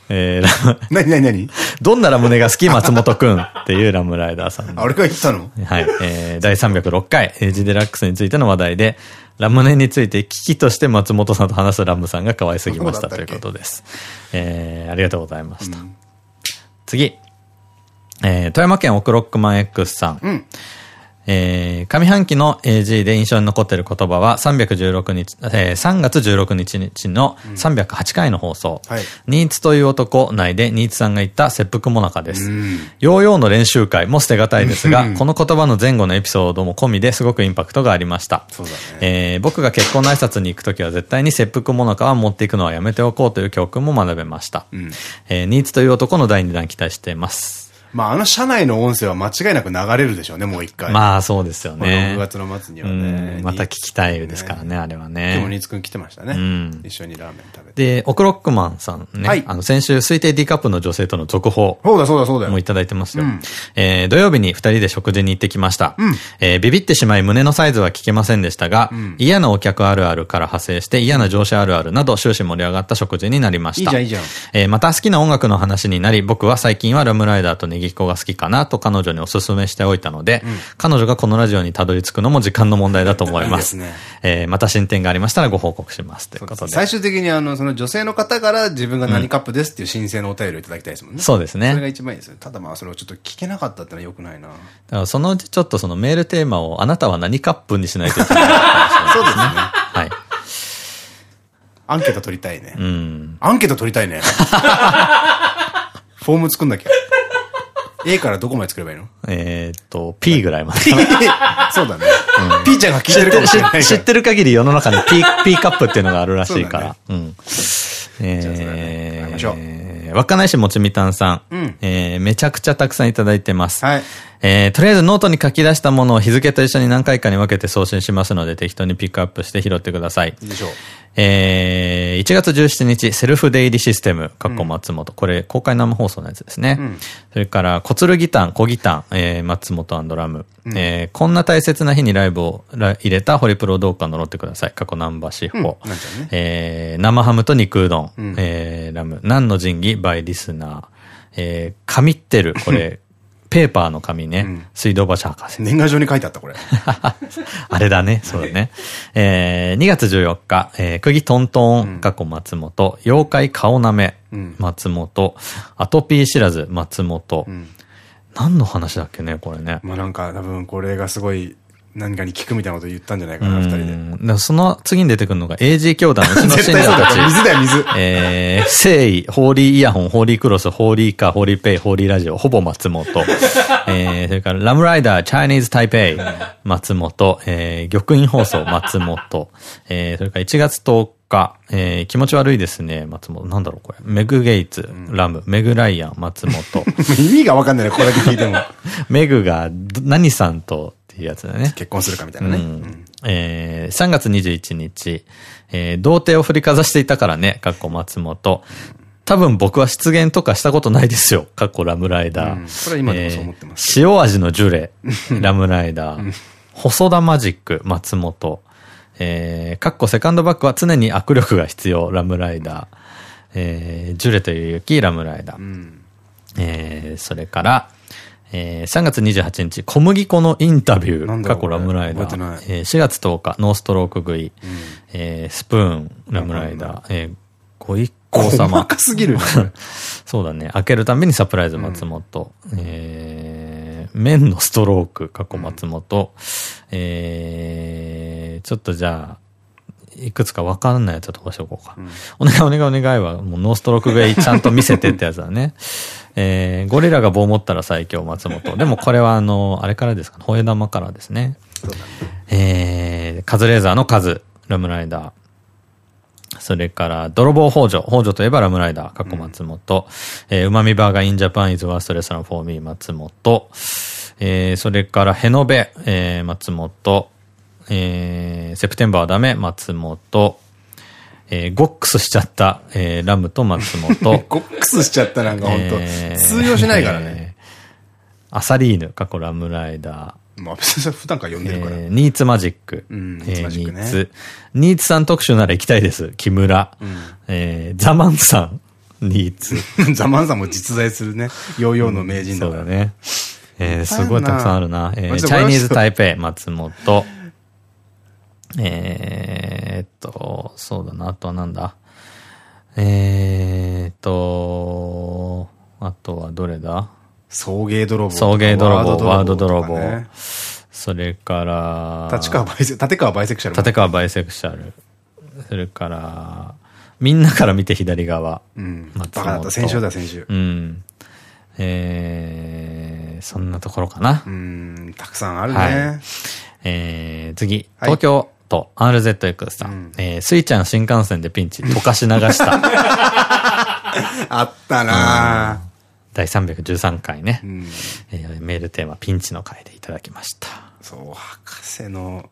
えー、なになになにどんなラムネが好き？松本くんっていうラムライダーさん。あ、俺が言ったの？はい。えー、第306回、エイジデラックスについての話題で、ラムネについて危機として松本さんと話すラムさんが可愛すぎましたということです。えー、ありがとうございました。うん、次。えー、富山県オクロックマン X さん。うんえー、上半期の AG で印象に残っている言葉は316日、えー、3月16日の308回の放送。うんはい、ニーツという男内でニーツさんが言った切腹もなかです。ヨーヨーの練習会も捨てがたいですが、この言葉の前後のエピソードも込みですごくインパクトがありました。ね、えー、僕が結婚の挨拶に行くときは絶対に切腹もなかは持っていくのはやめておこうという教訓も学べました。うん、えー、ニーツという男の第2弾期待しています。まあ、あの車内の音声は間違いなく流れるでしょうね、もう一回。まあ、そうですよね。6月の末にはね。また聞きたいですからね、あれはね。今日、ニーツくん来てましたね。一緒にラーメン食べて。で、オクロックマンさんね。あの、先週、推定 D カップの女性との続報。そうだ、そうだ、そうだもういただいてますよ。え土曜日に二人で食事に行ってきました。えビビってしまい胸のサイズは聞けませんでしたが、嫌なお客あるあるから派生して嫌な上司あるあるなど終始盛り上がった食事になりました。いいじゃん、いいじゃん。えまた好きな音楽の話になり、僕は最近はラムライダーとネギっ子が好きかななと彼女にお勧めしておいたので、うん、彼女がこのラジオにたどり着くのも時間の問題だと思います。いいね、えー、また進展がありましたらご報告します。ということで。最終的にあの、その女性の方から自分が何カップですっていう申請のお便りをいただきたいですもんね。そうですね。それが一番いいですよ。ただまあそれをちょっと聞けなかったってのは良くないな。だからそのうちちょっとそのメールテーマをあなたは何カップにしないといけないかもしれない。そうですね。はい。アンケート取りたいね。うん。アンケート取りたいね。フォーム作んなきゃ。A からどこまで作ればいいの？えっと、P ぐらいまで。そうだね。P ちゃんが聞いてるかもしれない知ってる限り世の中に P、P カップっていうのがあるらしいから。うん。えー、稚内市もちみたんさん。うん、えー、めちゃくちゃたくさんいただいてます。はい。えー、とりあえずノートに書き出したものを日付と一緒に何回かに分けて送信しますので、適当にピックアップして拾ってください。いいでしょう。えー、1月17日、セルフデイリシステム、かっこ松本。うん、これ、公開生放送のやつですね。うん、それから、コツルギタン、小ギタン、えー、松本ラム。うん、えー、こんな大切な日にライブを入れたホリプロどうか乗ってください。過去ナンバーシフォ。うん、ね、えー、生ハムと肉うどん、うん、えー、ラム。何の神器バイリスナー。えー、神ってる、これ、ペーパーの紙ね。うん、水道橋博士。年賀状に書いてあった、これ。あれだね、そうだね。えー、2月14日、えー、釘トントン、過去松本、妖怪顔なめ、松本、アトピー知らず、松本。うん、何の話だっけね、これね。まあなんか多分これがすごい何かに聞くみたいなこと言ったんじゃないかな、二人で。その次に出てくるのが AG 教団のうちの信者たち。水だよ、水。えー、誠意、ホーリーイヤホン、ホーリークロス、ホーリーカー、ホーリーペイ、ホーリーラジオ、ほぼ松本。えー、それからラムライダー、チャイニーズ・タイペイ、松本、えー、玉印放送、松本。えー、それから1月10日、えー、気持ち悪いですね、松本。なんだろう、これ。メグ・ゲイツ、うん、ラム、メグ・ライアン、松本。意味がわかんないね、これだけ聞いても。メグが、何さんと、いうやつだね。結婚するかみたいなね。うん、えー、3月21日、えー、童貞を振りかざしていたからね、かっこ松本。多分僕は失言とかしたことないですよ。かっこラムライダー。うん、それは今でもそう思ってます。えー、塩味のジュレ、ラムライダー。細田マジック、松本。えー、かっこセカンドバックは常に握力が必要、ラムライダー。えー、ジュレという雪、ラムライダー。うん、えー、それから、えー、3月28日、小麦粉のインタビュー、過去ラムライダー。えー、4月10日、ノーストローク食い。うん、えー、スプーン、ラムライダー。えー、ご一行様。細かすぎる そうだね。開けるたびにサプライズ松本。うん、えー、麺のストローク、過去松本。うん、えー、ちょっとじゃあ、いくつか分かんないやつは飛ばしておこうか。うん、お願いお願いお願いは、もうノーストローク食いちゃんと見せてってやつだね。えー、ゴリラが棒持ったら最強松本。でもこれはあの、あれからですかね。吠え玉からですね。ねえー、カズレーザーのカズ、ラムライダー。それから、泥棒北条。北条といえばラムライダー、過去松本。うん、えー、うまみバーガーインジャパンイズワーストレストランフォーミー松本。えー、それから、ヘノベ、えー、松本。えー、セプテンバーはダメ、松本。えー、ゴックスしちゃった、えー、ラムと松本。ゴックスしちゃったなんか本当、えー、通用しないからね。えー、アサリーヌ、過去ラムライダー。まあ別に普段から読んでるから。えー、ニーツマジック。うん、ニーツマジックね。ニーツ。ニーツさん特集なら行きたいです。木村。うん、えー、ザマンさん。ニーツ。ザマンさんも実在するね。ヨーヨーの名人だから、うん、そうだね。えー、すごいたくさんあるな。えー、チャイニーズ・タイペイ、松本。えーっと、そうだな、あとはなんだ？えーっと、あとはどれだ？送迎泥棒。送迎泥棒、ワード泥棒。それから、立川バイセ立川バイセクシャル。立川バイセクシャル。それから、みんなから見て左側。うん。バカだった、先週だ、先週。うん。えー、そんなところかな。うん、たくさんあるね。はい、えー、次、東京都 RZX さん。うん、えー、スイちゃん新幹線でピンチ、溶かし流した。あったな第313回ね、うん、えー、メールテーマピンチの回でいただきました。そう、博士の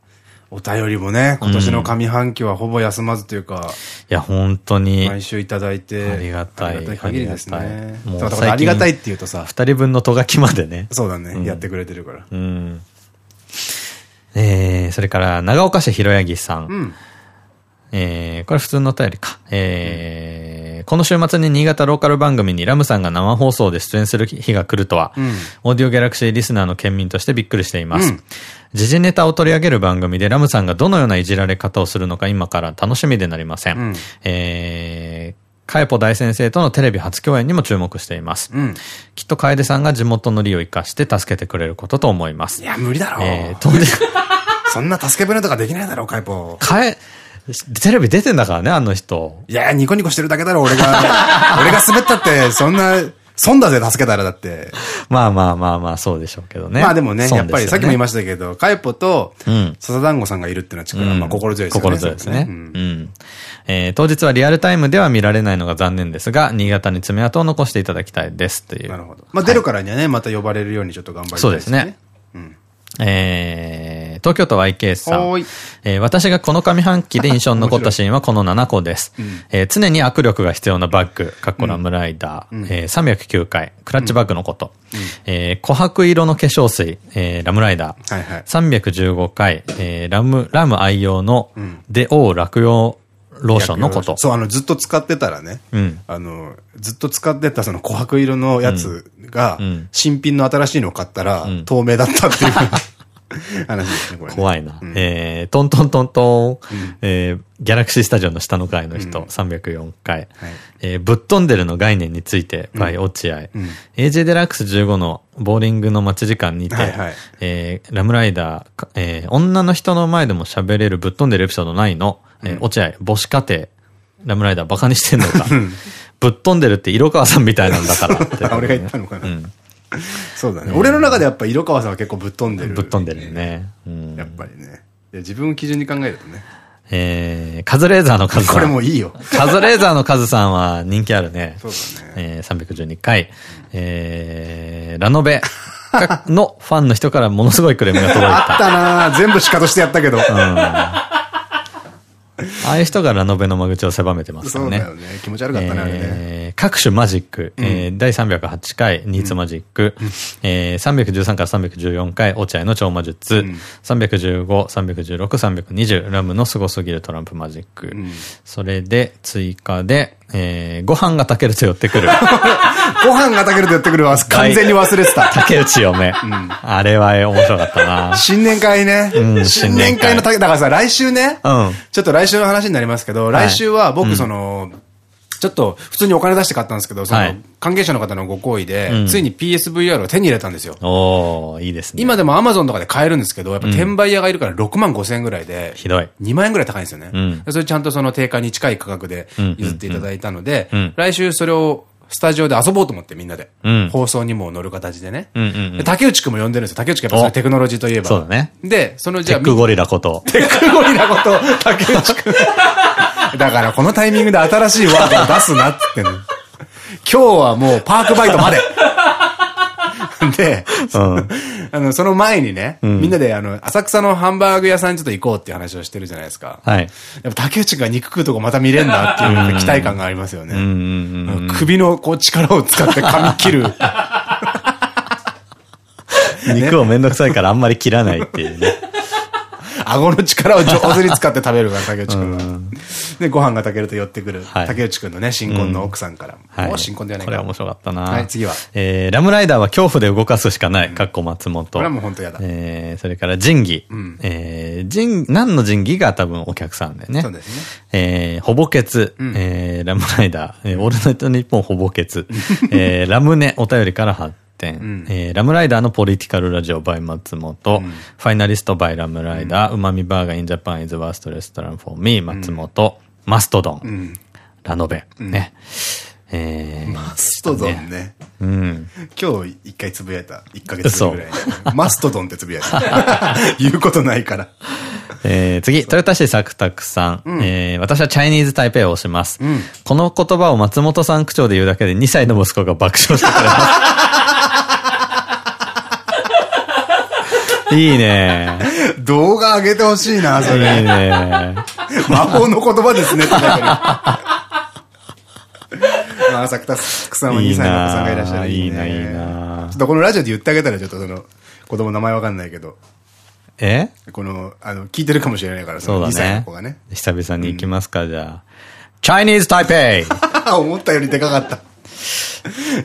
お便りもね、今年の上半期はほぼ休まずというか、いや、本当に。毎週いただいて。ありがたい。ありがたい限りですね。もうありがたいって言うとさ。二人分のとがきまでね。そうだね。やってくれてるから。うん。えー、それから、長岡市広柳さん。うん。えー、これ普通のお便りか。えー、この週末に新潟ローカル番組にラムさんが生放送で出演する日が来るとは、うん、オーディオギャラクシーリスナーの県民としてびっくりしています。うん、時事ネタを取り上げる番組でラムさんがどのようないじられ方をするのか今から楽しみでなりません。うん、えーカエポ大先生とのテレビ初共演にも注目しています。うん、きっと楓さんが地元の利を生かして助けてくれることと思います。いや、無理だろう。えー、当然。そんな助け舟とかできないだろう、カエポ。カエ、テレビ出てんだからね、あの人。いや、ニコニコしてるだけだろ、俺が。俺が滑ったって、そんな、損だぜ、助けたらだって。まあまあまあまあ、そうでしょうけどね。まあでもね、やっぱりさっきも言いましたけど、カイポと、笹団子さんがいるっていうのは力、まあ心強いですね。心強いですね。うん。え当日はリアルタイムでは見られないのが残念ですが、新潟に爪痕を残していただきたいですっていう。なるほど。まあ出るからにはね、また呼ばれるようにちょっと頑張りたいですね。そうですね。うん。えー、東京都 YK さん。えー、私がこの上半期で印象に残ったシーンはこの7個です。うん、えー、常に握力が必要なバッグ、カッコラムライダー、うん、えー、309回、クラッチバッグのこと。うん、えー、琥珀色の化粧水、えー、ラムライダー。はいはい、315回、えー、ラム、ラム愛用の、デオー落葉ローションのこと。そう、あの、ずっと使ってたらね、うん、あの、ずっと使ってたその琥珀色のやつが、新品の新しいのを買ったら、透明だったっていう。話ですね、これ、怖いな。えー、トントントントン、えー、ギャラクシースタジオの下の階の人、304回。えー、ぶっ飛んでるの概念について、バイ落合。AJ デラックス15のボーリングの待ち時間にて、えー、ラムライダー、えー、女の人の前でも喋れるぶっ飛んでるエピソードないの、えー、落合、母子家庭、ラムライダーバカにしてんのか。ぶっ飛んでるって色川さんみたいなんだからって。俺が言ったのかな。うんそうだね。俺の中でやっぱ色川さんは結構ぶっ飛んでる。ぶっ飛んでるね。やっぱりね。自分を基準に考えるとね。えー、カズレーザーのカズさん。これもいいよ。カズレーザーのカズさんは人気あるね。そうだね。えー、312回。えー、ラノベのファンの人からものすごいクレームが届いた。あったな全部シカとしてやったけど。うん。ああいう人がラノベの間口を狭めてますからね。そうだよね。気持ち悪かったね、あれね。各種マジック、え第308回、ニーツマジック、え313から314回、落合の超魔術、315、316、320、ラムの凄すぎるトランプマジック。それで、追加で、えー、ご飯が炊けると寄ってくる。ご飯が炊けると寄ってくるは 完全に忘れてた。竹内嫁。うん、あれは面白かったな。新年会ね。うん、新年会の竹、だからさ、来週ね。うん。ちょっと来週の話になりますけど、来週は僕その、ちょっと普通にお金出して買ったんですけど、その、関係者の方のご好意で、ついに PSVR を手に入れたんですよ。おいいですね。今でも Amazon とかで買えるんですけど、やっぱ転売屋がいるから6万5千円ぐらいで、ひどい。2万円ぐらい高いんですよね。それちゃんとその定価に近い価格で譲っていただいたので、来週それをスタジオで遊ぼうと思ってみんなで。放送にも乗る形でね。竹内くんも呼んでるんですよ。竹内くんやっぱテクノロジーといえば。そうだね。で、そのじゃあ。テックゴリラこと。テックゴリラこと、竹内くん。だからこのタイミングで新しいワードを出すなっってんの。今日はもうパークバイトまで。で、うん、あの、その前にね、うん、みんなであの、浅草のハンバーグ屋さんにちょっと行こうっていう話をしてるじゃないですか。はい。やっぱ竹内が肉食うとこまた見れんだっていう期待感がありますよね。首のこう力を使って髪切る。肉をめんどくさいからあんまり切らないっていうね。顎の力を上手に使って食べるから、竹内くんは。で、ご飯が炊けると寄ってくる、竹内くんのね、新婚の奥さんから。もう新婚ではないか。これ面白かったなはい、次は。えー、ラムライダーは恐怖で動かすしかない。かっこ松本。これはもう本当嫌だ。えー、それから仁義。えー、仁、何の仁義が多分お客さんだよね。そうですね。えー、ほぼけつ。えー、ラムライダー。えー、オールナイトニッポンほぼけつ。えー、ラムネお便りから発点、うん、えー、ラムライダーのポリティカルラジオバイ松本、うん、ファイナリストバイラムライダー、うまみバーガーインジャパンイズワーストレストランフォーミー松本、うん、マストドン、ラノベ、ね。えー、マストドンね。うん。今日一回つぶやいた。一ヶ月ぐらい。マストドンってつぶやいた。言うことないから。えー、次、豊田市作拓さん。うん、えー、私はチャイニーズ台北を押します。うん、この言葉を松本さん口調で言うだけで2歳の息子が爆笑してくれます。いいね。動画上げてほしいな、それ。いいね。魔法の言葉ですね、まあ、作田さんは2歳のお子さんがいらっしゃる。いいな、いいな。ちょっとこのラジオで言ってあげたら、ちょっとその、子供名前わかんないけど。え？この、あの、聞いてるかもしれないから、そうだね。2歳の子がね。久々に行きますか、じゃあ。Chinese Taipei! 思ったよりでかかった。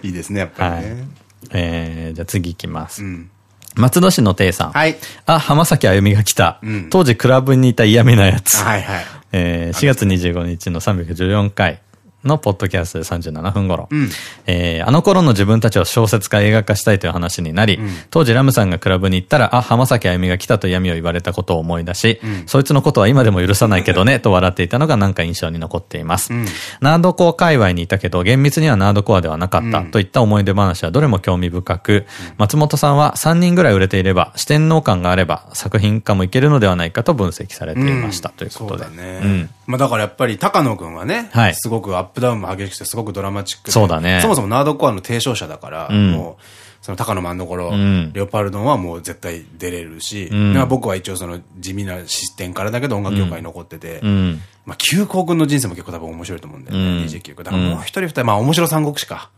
いいですね、やっぱりね。えー、じゃあ次行きます。うん松戸市の亭さん。はい。あ、浜崎あゆみが来た。うん、当時クラブにいた嫌味なやつ。はいはい。えー、4月25日の314回。のポッドキャストで37分頃。うん、えー、あの頃の自分たちを小説家映画化したいという話になり、うん、当時ラムさんがクラブに行ったら、あ、浜崎あゆみが来たと闇を言われたことを思い出し、うん、そいつのことは今でも許さないけどね、と笑っていたのがなんか印象に残っています。ナードコア界隈にいたけど、厳密にはナードコアではなかった、といった思い出話はどれも興味深く、松本さんは3人ぐらい売れていれば、四天王感があれば、作品化もいけるのではないかと分析されていました、ということで。そうだね。まあだからやっぱり高野くんはね、はい、すごくアップダウンも激しくて、すごくドラマチックそうだね。そもそもナードコアの提唱者だから、うん、もう、その高野真ん所、うん、レオパルドンはもう絶対出れるし、うん、僕は一応その地味な視点からだけど音楽業界に残ってて、うん、まあ、急行君の人生も結構多分面白いと思うんだよね、DJ 急行。だからもう一人二人、まあ面白三国志か。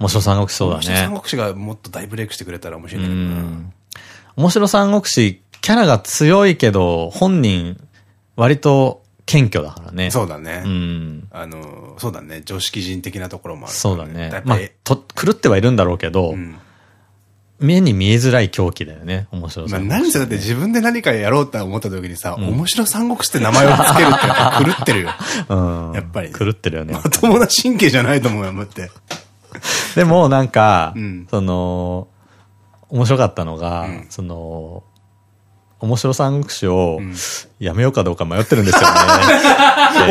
面白三国志そうだね。面白三国志がもっと大ブレイクしてくれたら面白いんだけどな。面白三国志、キャラが強いけど、本人、割と謙虚だからね。そうだね。うん。あの、そうだね。常識人的なところもある、ね、そうだね。まあ、と、狂ってはいるんだろうけど、うん、目に見えづらい狂気だよね。面白さ、ね。まあ、何せだって自分で何かやろうと思った時にさ、うん、面白三国志って名前を付けるって 狂ってるよ。うん。やっぱり、狂ってるよね。まともな神経じゃないと思うよ、待って。でも、なんか、うん、その、面白かったのが、うん、その、面白三国志をやめようかどうか迷ってるんですよね。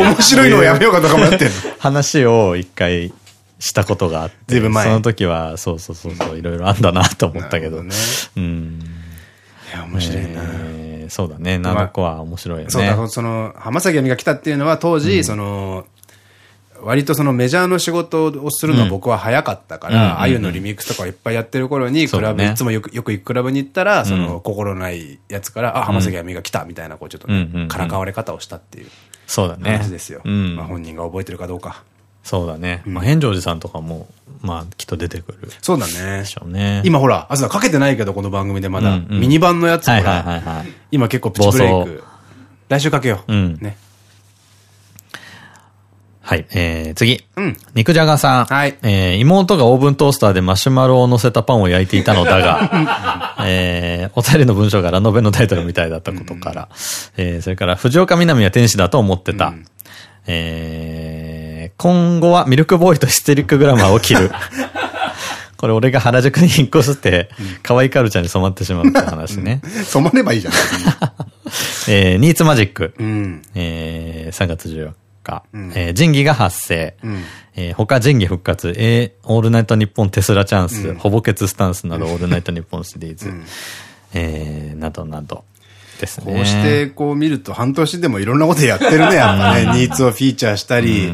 面白いのをやめようかどうか迷ってる話を一回したことがあって。その時は、そうそうそうそう、いろいろあんだなと思ったけど。ね、うん。いや、面白いな、えー、そうだね。ナルコは面白いよね。そうだ、その、浜崎あみが来たっていうのは当時、うん、その、割とそのメジャーの仕事をするのは僕は早かったから、あゆのリミックスとかいっぱいやってる頃に、クラブ、いつもよく、よく行くクラブに行ったら、その心ないやつから、あ、浜崎あみが来たみたいな、こうちょっとね、からかわれ方をしたっていう。そうだね。話ですよ。まあ本人が覚えてるかどうか。そうだね。まあ、返上寺さんとかも、まあ、きっと出てくる。そうだね。でしょうね。今ほら、あずだかけてないけど、この番組でまだ、ミニ版のやつほら、今結構プチブレイク。来週かけよう。ね。はい。えー、次。うん。肉じゃがさん。はい。えー、妹がオーブントースターでマシュマロを乗せたパンを焼いていたのだが、えー、お便りの文章がラノベのタイトルみたいだったことから、うん、えー、それから藤岡みなみは天使だと思ってた。うん、えー、今後はミルクボーイとヒステリックグラマーを切る。これ俺が原宿に引っ越すって、可愛いカルチャーに染まってしまうって話ね。染まればいいじゃん。えー、ニーツマジック。うん、えー、3月14日。か、うん、えー、仁義が発生、うん、えー、他仁義復活、えー、オールナイトニッポンテスラチャンス、うん、ほぼケツスタンスなど、オールナイトニッポンシリーズ、うん、えー、などなど。ですね。こうしてこう見ると半年でもいろんなことやってるね、やっぱね。ニーツをフィーチャーしたり、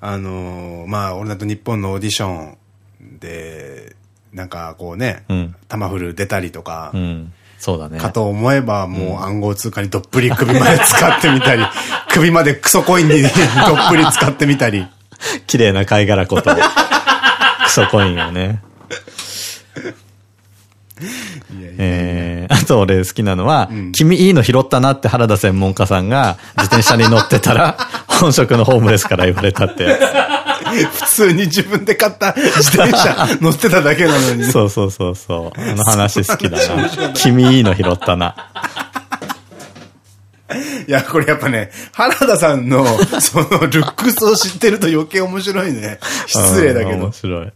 あのー、まあ、オールナイトニッポンのオーディションで、なんかこうね、タマフル出たりとか、そうだね。かと思えば、もう暗号通貨にどっぷり首まで使ってみたり、首までクソコインに どっぷり使ってみたり。綺麗な貝殻粉と、クソコインをね。えー、あと俺好きなのは、うん、君いいの拾ったなって原田専門家さんが自転車に乗ってたら、本職のホームレスから言われたって。普通に自分で買った自転車乗ってただけなのに。そうそうそうそう。あの話好きだな。君いいの拾ったな。いや、これやっぱね、原田さんの、その、ルックスを知ってると余計面白いね。失礼だけど。面白い。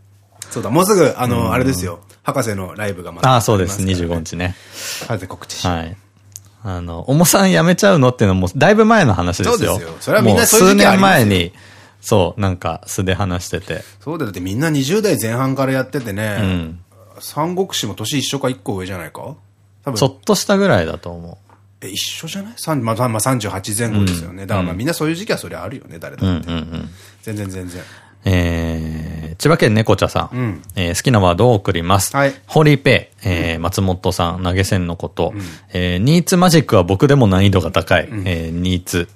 そうだ、もうすぐ、あの、あれですよ。博士のライブがまた。ああ、そうです。25日ね。博士告知はい。あの、おもさん辞めちゃうのっていうのも、だいぶ前の話ですよ。そうですよ。それはみんなそういう数年前に、そう、なんか素で話してて。そうだよ。だってみんな20代前半からやっててね。うん。三国志も年一緒か一個上じゃないか？多分。ちょっとしたぐらいだと思う。え、一緒じゃない？まあ、まあ、38前後ですよね。だからまあみんなそういう時期はそりゃあるよね、誰だって。全然全然。えー、千葉県猫茶さん。うん、えー、好きなワードを送ります。はい。ホーリーペイ、えー、松本さん、投げ銭のこと。うん、えー、ニーツマジックは僕でも難易度が高い。うん、えー、ニーツ。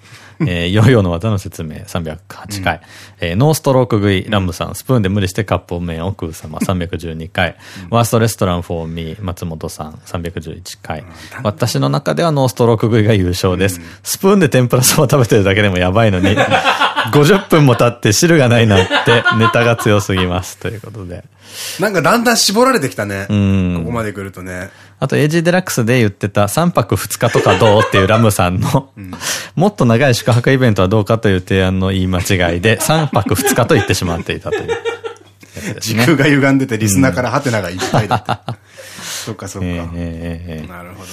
えー、ヨーヨーの技の説明308回。うん、えー、ノーストローク食い、ラムさん、スプーンで無理してカップ麺を食う様312回。 worst restaurant for me、松本さん311回。私の中ではノーストローク食いが優勝です。スプーンで天ぷらそば食べてるだけでもやばいのに、50分も経って汁がないなんてネタが強すぎます。ということで。なんかだんだん絞られてきたね。うん。ここまで来るとね。あと、エイジデラックスで言ってた3泊2日とかどうっていうラムさんの、うん、もっと長い宿泊イベントはどうかという提案の言い間違いで、3泊2日と言ってしまっていたという、ね。時空が歪んでてリスナーからハテナがいっぱいだった。そっかそっか。なるほどなるほど。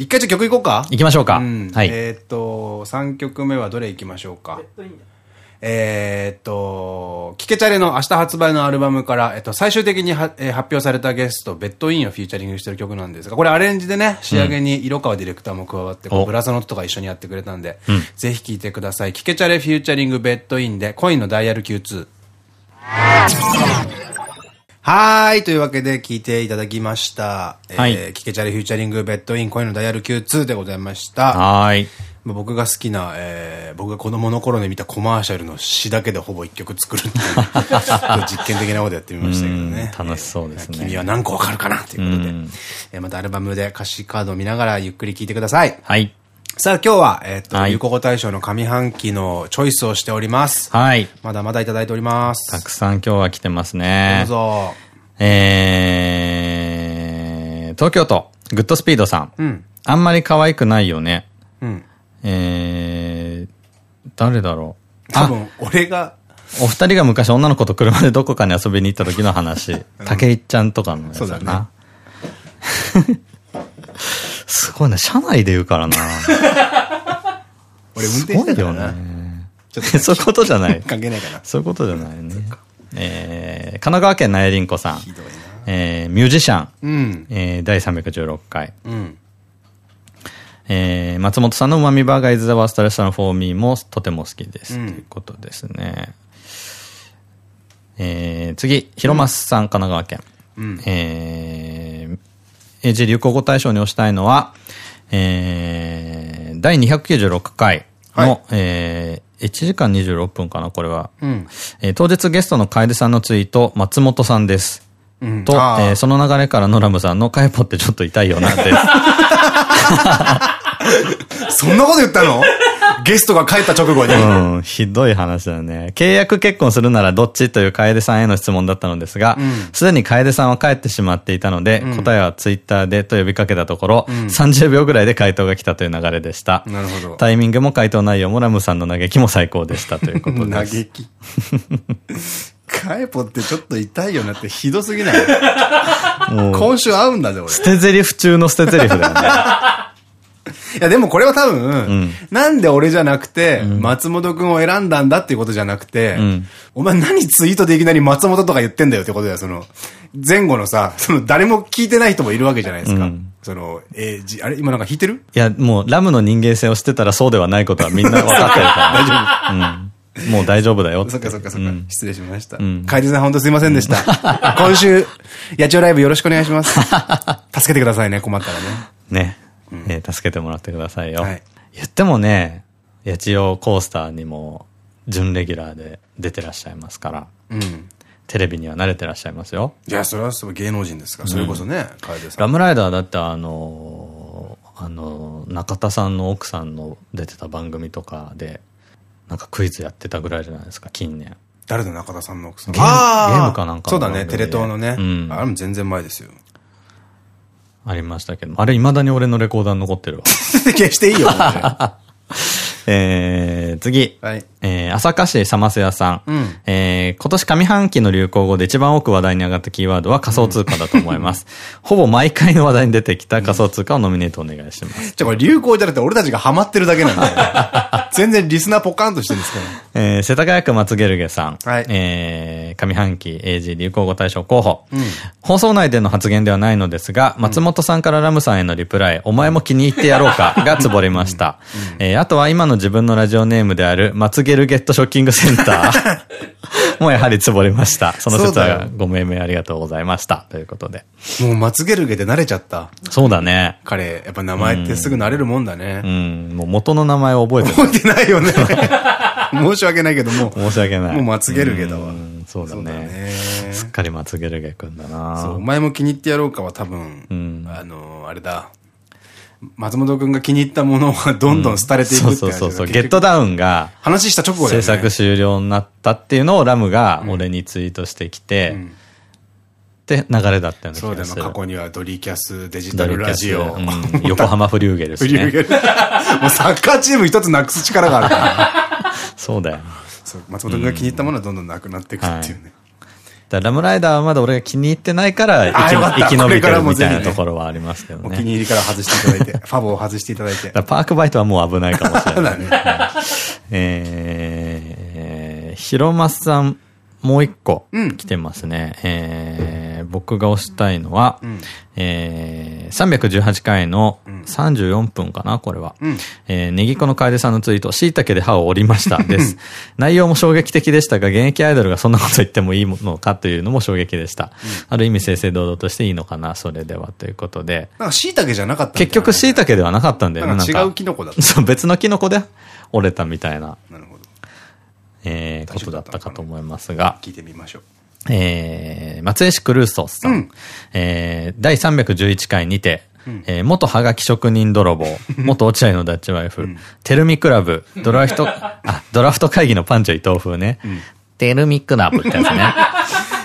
一回じゃあ曲いこうか行きましょうか。うん、はい。えっと、3曲目はどれ行きましょうか？えっと、キケチャレの明日発売のアルバムから、えっと、最終的には、えー、発表されたゲスト、ベッドインをフィーチャリングしてる曲なんですが、これアレンジでね、仕上げに色川ディレクターも加わって、こうブラザノットとか一緒にやってくれたんで、うん、ぜひ聴いてください。キケチャレフューチャリングベッドインで、コインのダイヤル Q2。はい。というわけで聞いていただきました。はい、えー、キケチャレフューチャリングベッドインコインのダイヤル Q2 でございました。はい。僕が好きな、えー、僕が子供の頃に見たコマーシャルの詩だけでほぼ一曲作るっていう 実験的なことやってみましたけどね。楽しそうですね。君は何個わかるかなということで、えー、またアルバムで歌詞カードを見ながらゆっくり聴いてください。はい。さあ今日は、えっ、ー、と、流行語大賞の上半期のチョイスをしております。はい。まだまだいただいております。たくさん今日は来てますね。どうぞ。えー、東京都、グッドスピードさん。うん。あんまり可愛くないよね。うん。えー、誰だろう。多分、俺が。お二人が昔女の子と車でどこかに遊びに行った時の話。竹井ちゃんとかのやつだな。すごいな、車内で言うからな。俺運転してたよね。そういうことじゃない。関係ないかな。そういうことじゃないね。えー、神奈川県内林子さん。えー、ミュージシャン。うん、えー、第316回。うんえー、松本さんのうまみバーガーイズ・ザ・ワーストレストラン・フォー・ミーもとても好きです。ということですね。えー、次、広松さん、神奈川県。うん、えー、英字流行語大賞に推したいのは、えー、第296回の、はい、えー、1時間26分かな、これは。うん、えー、当日ゲストの楓さんのツイート、松本さんです。うん、と、えー、その流れからのラムさんのカエポってちょっと痛いよな、です。そんなこと言ったの？ゲストが帰った直後に。うん、ひどい話だね。契約結婚するならどっちという楓さんへの質問だったのですが、すで、うん、に楓さんは帰ってしまっていたので、うん、答えはツイッターでと呼びかけたところ、うん、30秒ぐらいで回答が来たという流れでした。なるほど。タイミングも回答内容もラムさんの嘆きも最高でしたということです。嘆き。カエポってちょっと痛いよなってひどすぎない？今週会うんだぜ、俺。捨て台詞中の捨て台詞だよね。いや、でもこれは多分、うん、なんで俺じゃなくて、松本くんを選んだんだっていうことじゃなくて、うん、お前何ツイートでいきなり松本とか言ってんだよってことだよ、その、前後のさ、その誰も聞いてない人もいるわけじゃないですか。うん、その、えー、じ、あれ？今なんか弾いてる？いや、もうラムの人間性を知ってたらそうではないことはみんな分かってるから。大丈夫。うん もう大丈夫だよ。そっかそっかそっか。失礼しました。カさん本当すいませんでした。今週、野鳥ライブよろしくお願いします。助けてくださいね、困ったらね。ね。えー、助けてもらってくださいよ。はい、言ってもね、八千代コースターにも準レギュラーで出てらっしゃいますから。うん。テレビには慣れてらっしゃいますよ。いや、それはそう芸能人ですから、それこそね、楓さん。ラムライダーだってあのー、あのー、中田さんの奥さんの出てた番組とかで、なんかクイズやってたぐらいじゃないですか、近年。誰だ中田さんの奥さんゲームかなんかそうだね、テレ東のね。うん、あれも全然前ですよ。ありましたけど、あれ未だに俺のレコーダー残ってるわ。消していいよ。えー、次。はい。えー、朝霞市サマス屋さん。うん、えー、今年上半期の流行語で一番多く話題に上がったキーワードは仮想通貨だと思います。うん、ほぼ毎回の話題に出てきた仮想通貨をノミネートお願いします。じゃこれ流行じゃなくて俺たちがハマってるだけなんだよ。全然リスナーポカンとしてるんですから。えー、世田谷区松ゲルゲさん。はい。えー、上半期 AG 流行語大賞候補。うん、放送内での発言ではないのですが、松本さんからラムさんへのリプライ、お前も気に入ってやろうかがつぼりました。えー、あとは今の自分のラジオネームである、松ゲルゲットショッキングセンター もうやはりつぼりました。その説はご命名ありがとうございました。ということで。もう松ゲルゲで慣れちゃった。そうだね。彼、やっぱ名前ってすぐ慣れるもんだね。うん。もう元の名前を覚えて覚えてないよね。申し訳ないけども。申し訳ない。もう松ゲルゲだわ。そうだね。すっかり松ゲルゲくんだな。そう、お前も気に入ってやろうかは多分、あの、あれだ。松本くんが気に入ったものはどんどん廃れていくって、うん、そうそうそう。ゲットダウンが、話した直後で、ね、制作終了になったっていうのをラムが俺にツイートしてきて、うん、って流れだったよね。そうだよ、過去にはドリキャスデジタルラジオ。うん、横浜フリューゲルス、ね。フリューゲル。もうサッカーチーム一つなくす力があるから。そうだよ。そう、松本くんが気に入ったものはどんどんなくなっていくっていうね。だラムライダーはまだ俺が気に入ってないから生き延びてるみたいなところはありますけどね。お気に入りから外していただいて、ファボを外していただいて。パークバイトはもう危ないかもしれない。ね、えー、ヒロマスさん、もう一個来てますね。うん、えー、僕が押したいのは、うん、えー、318回の34分かな、これは。うん、えー、ネギコの楓さんのツイート、椎茸で歯を折りました。です。内容も衝撃的でしたが、現役アイドルがそんなこと言ってもいいのかというのも衝撃でした。うん、ある意味正々堂々としていいのかな、それではということで。なんか椎茸じゃなかった結局椎茸ではなかったんだよね。なんか違うキノコだった。そう、別のキノコで折れたみたいな。なるほど。えー、ことだったかと思いますが。聞いてみましょう。えー、松江市クルーソーさん。うん、えー、第311回にて、うん、えー、元はがき職人泥棒、元落合のダッチワイフ、うん、テルミクラブ、ドラフト、あ、ドラフト会議のパンチョ伊藤風ね。うん、テルミクラブってやつね。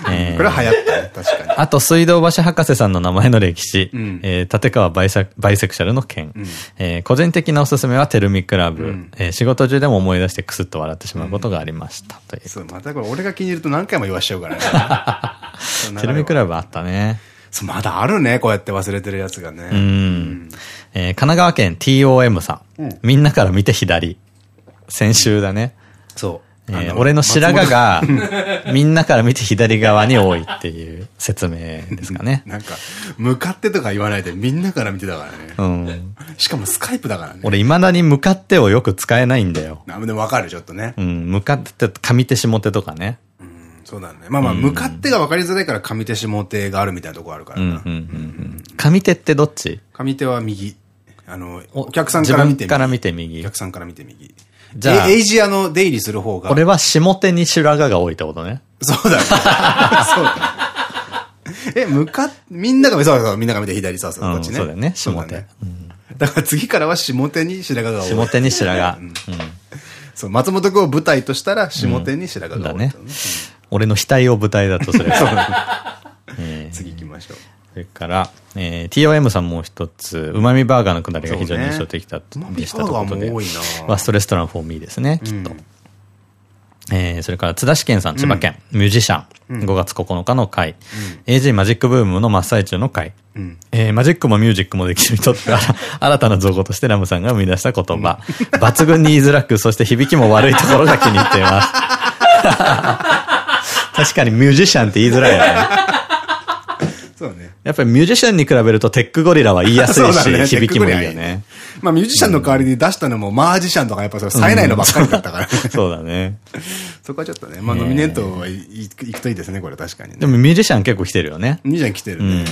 えー、これは流行ったね、確かに。あと、水道橋博士さんの名前の歴史、うん、えー、立川バイサバイセクシャルの件、うん、えー、個人的なおすすめはテルミクラブ、うん、えー、仕事中でも思い出してクスッと笑ってしまうことがありました。という。そう、またこれ俺が気に入ると何回も言わしちゃうからね。テルミクラブあったね。そう、まだあるね、こうやって忘れてるやつがね。うん。えー、神奈川県 TOM さん。うん、みんなから見て左。先週だね。そう。えー、俺の白髪が、みんなから見て左側に多いっていう説明ですかね。なんか、向かってとか言わないでみんなから見てたからね。うん。しかもスカイプだからね。俺未だに向かってをよく使えないんだよ。あ、でもわかる、ちょっとね。うん、向かって上手下手とかね。うん、そうだね。まあまあ、向かってが分かりづらいから上手下手があるみたいなとこあるからな。上手ってどっち？上手は右。あの、お客さんから見て右。から見て右。お客さんから見て右。じゃあ。エイジアの出入りする方が。俺は下手に白髪が多いってことね。そうだね。そうだ。え、向かっ、みんなが、そうそう、みんなが見て左、そうそう、こっちね。そうだよね、下手。だから次からは下手に白髪が多い。下手に白髪。そう、松本君を舞台としたら下手に白髪が多い。だね。俺の額を舞台だとすれば。次行きましょう。それから、えー、TOM さんもう一つ、うまみバーガーのくだりが非常に印象的だったでしたということで、ワストレストランフォーミーですね、きっと。えー、それから津田試験さん、千葉県、ミュージシャン、5月9日の回、AG マジックブームの真っ最中の回、えマジックもミュージックもできる人って 新たな造語としてラムさんが生み出した言葉、抜群に言いづらく、そして響きも悪いところが気に入っています。確かにミュージシャンって言いづらいよね。そうね。やっぱりミュージシャンに比べるとテックゴリラは言いやすいし、ね、響きもいいよね。まあミュージシャンの代わりに出したのもマージシャンとかやっぱそれ冴えないのばっかりだったから、ねそうだね。そこはちょっとね、まあノミネートはいくといいですね、これ確かに、でもミュージシャン結構来てるよね。ミュージシャン来てるね。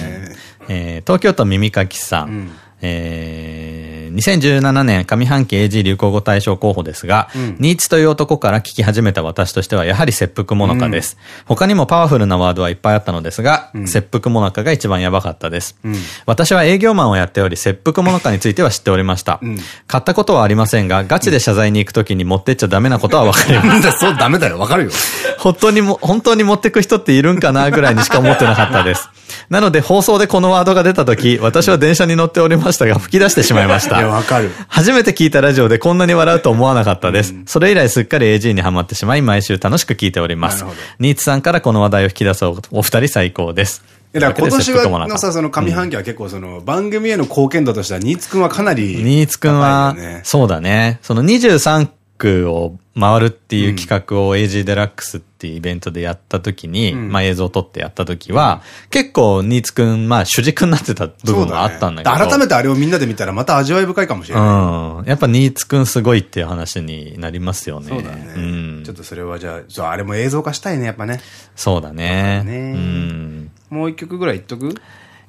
え東京都耳かきさん。えー、2017年上半期 AG 流行語大賞候補ですが、うん、ニーツという男から聞き始めた私としてはやはり切腹もなかです。うん、他にもパワフルなワードはいっぱいあったのですが、うん、切腹もなかが一番やばかったです。私は営業マンをやっており、切腹もなかについては知っておりました。買ったことはありませんが、ガチで謝罪に行くときに持ってっちゃダメなことはわかります。そう、ダメだよ、わかるよ。本当にも、本当に持ってく人っているんかなぐらいにしか思ってなかったです。なので放送でこのワードが出た時、私は電車に乗っておりましたが、吹き出してしまいました。いや、わかる。初めて聞いたラジオでこんなに笑うと思わなかったです。うん、それ以来すっかり AG にハマってしまい、毎週楽しく聞いております。ニーツさんからこの話題を引き出すお二人最高です。だから今年はのさ、その上半期は結構その番組への貢献度としては、ニーツくんはかなり、ニーツくんは、そうだね。その23区を回るっていう企画を AG デラックスっていうイベントでやった時に、うん、まあ映像を撮ってやった時は、うん、結構ニーツくん、まあ主軸になってた部分があったんだけど、ね、改めてあれをみんなで見たらまた味わい深いかもしれない。うん。やっぱニーツくんすごいっていう話になりますよね。そうだね。うん。ちょっとそれはじゃあ、あれも映像化したいね、やっぱね。そうだね。ねうん。もう一曲ぐらい言っとく？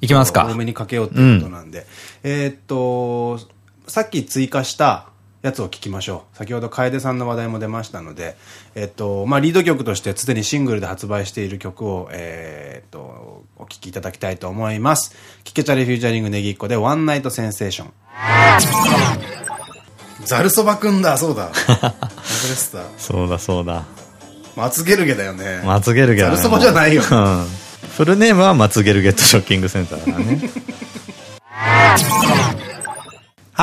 いきますか。多めにかけようっていうことなんで。うん、えっと、さっき追加した、やつを聞きましょう。先ほど楓さんの話題も出ましたので、えっと、まあ、リード曲として常にシングルで発売している曲を、えー、っと、お聴きいただきたいと思います。キケチャレフューチャリングネギっ子でワンナイトセンセーション。ザルそばくんだ、そうだ。そうだそうだ。松ゲルゲだよね。松ゲルゲだ、ね。ザルそばじゃないよ。うん。フルネームは松ゲルゲットショッキングセンターだね。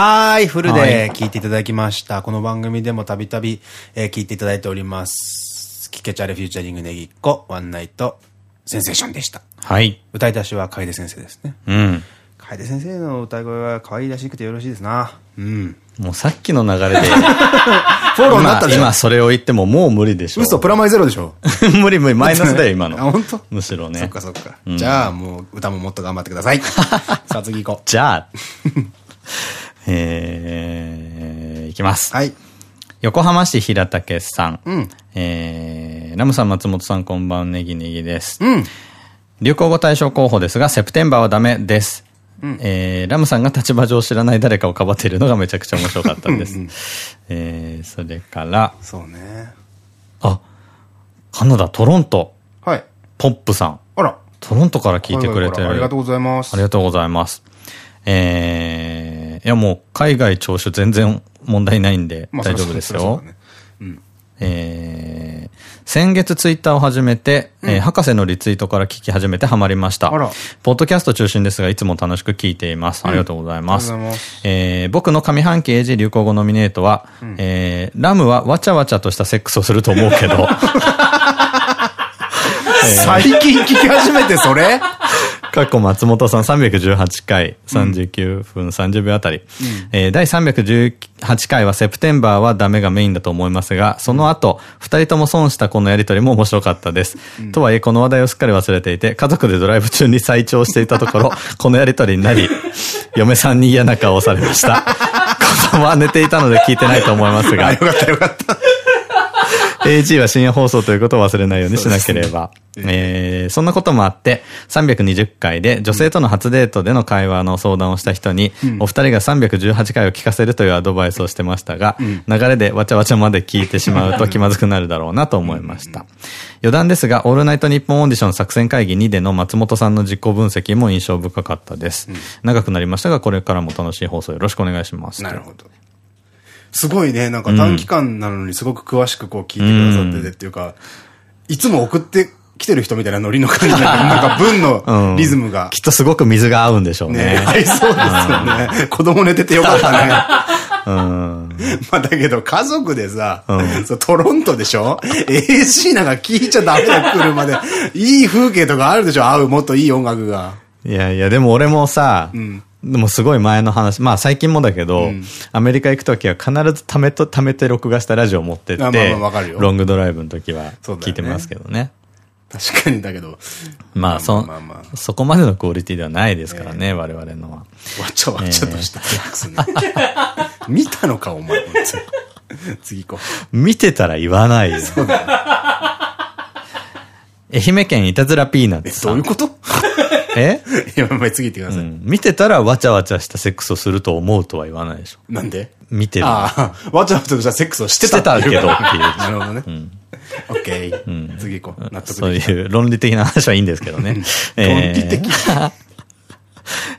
はい、フルで聞いていただきました。この番組でもたびたび聞いていただいております。キケチャレフューチャリングネギっ子、ワンナイト、センセーションでした。はい。歌い出しは楓先生ですね。うん。楓先生の歌声は可愛らしくてよろしいですな。うん。もうさっきの流れで。フォローになったでしょ今それを言ってももう無理でしょ。嘘、プラマイゼロでしょ。無理無理、マイナスだよ、今の。あ、本当？むしろね。そっかそっか。じゃあもう歌ももっと頑張ってください。さあ次行こう。じゃあ。えー、いきます。はい。横浜市平竹さん。うん。えー、ラムさん、松本さん、こんばんネギネギです。うん。流行語大賞候補ですが、セプテンバーはダメです。うん、えー、ラムさんが立場上知らない誰かをかばっているのがめちゃくちゃ面白かったんです。えー、それから、そうね。あ、カナダ、トロント。はい。ポップさん。あら。トロントから聞いてくれてる。ありがとうございます。ありがとうございます。えー、いやもう海外聴取全然問題ないんで大丈夫ですよ。えー、先月ツイッターを始めて、うん、えー、博士のリツイートから聞き始めてハマりました。ポッドキャスト中心ですが、いつも楽しく聞いています。ありがとうございます。え僕の上半期英字流行語ノミネートは、うん、えー、ラムはわちゃわちゃとしたセックスをすると思うけど。最近聞き始めてそれ？過去松本さん318回、39分30秒あたり。うん、えー、第318回はセプテンバーはダメがメインだと思いますが、その後、二人とも損したこのやりとりも面白かったです。うん、とはいえ、この話題をすっかり忘れていて、家族でドライブ中に再調していたところ、このやりとりになり、嫁さんに嫌な顔をされました。子供は寝ていたので聞いてないと思いますが。よかったよかった。AG は深夜放送ということを忘れないようにしなければ。そえー、そんなこともあって、320回で女性との初デートでの会話の相談をした人に、うん、お二人が318回を聞かせるというアドバイスをしてましたが、うん、流れでわちゃわちゃまで聞いてしまうと気まずくなるだろうなと思いました。余談ですが、オールナイトニッポンオーディション作戦会議2での松本さんの実行分析も印象深かったです。うん、長くなりましたが、これからも楽しい放送よろしくお願いします。なるほど。すごいね、なんか短期間なのにすごく詳しくこう聞いてくださっててっていうか、いつも送って来てる人みたいなノリの感じで、なんか文のリズムが、きっとすごく水が合うんでしょうね。ね合いそうですよね。子供寝ててよかったね。うん。まあだけど家族でさ、うん、そうトロントでしょ ?AC なんか聞いちゃダメだ車で。いい風景とかあるでしょ？合うもっといい音楽が。いやいや、でも俺もさ、うんでもすごい前の話、まあ最近もだけど、うん、アメリカ行くときは必ず貯めと、貯めて録画したラジオ持ってって、ロングドライブの時は聞いてますけどね。確かにだけど。まあ、そ、そこまでのクオリティではないですからね、我々のは。わちゃわちゃとしたセックスね。見たのか、お前。次行こう。見てたら言わないよ。愛媛県いたずらピーナッツどういうこと？え？や、まあ次行ってください。見てたらわちゃわちゃしたセックスをすると思うとは言わないでしょ。なんで？見てる。ああ、わちゃわちゃしたセックスをしてたけどっていう。なるほどね。オッケー。次行こう。納得そういう論理的な話はいいんですけどね。論理的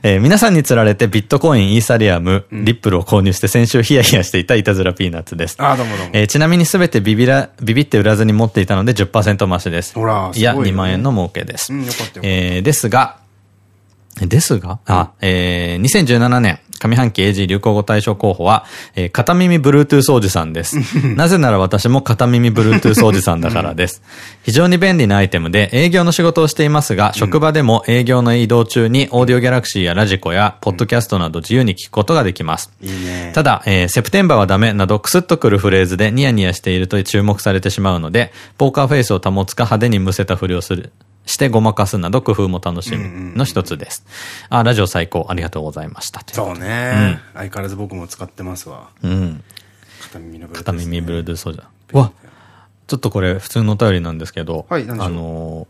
えー、皆さんに釣られてビットコイン、イーサリアム、うん、リップルを購入して先週ヒヤヒヤしていたいたずらピーナッツです。あ、どうもどうも。えー、ちなみにすべてビビら、ビビって売らずに持っていたので10%増しです。ほら、いや、2万円の儲けです。うん、よかったよ。えー、ですが、ですが、あ、えー、2017年、上半期 AG 流行語大賞候補は、えー、片耳 Bluetooth おじさんです。なぜなら私も片耳 Bluetooth おじさんだからです。非常に便利なアイテムで営業の仕事をしていますが、職場でも営業の移動中にオーディオギャラクシーやラジコやポッドキャストなど自由に聞くことができます。いいね、ただ、えー、セプテンバーはダメなどクスッとくるフレーズでニヤニヤしていると注目されてしまうので、ポーカーフェイスを保つか派手にむせたふりをする。してごまかすなど工夫も楽しみの一つです。あ、ラジオ最高、ありがとうございました。そうね、うん、相変わらず僕も使ってますわ。うん。片耳のブルードゥース、片耳ブルードゥースそうじゃん。わちょっとこれ普通のお便りなんですけど、はい、あの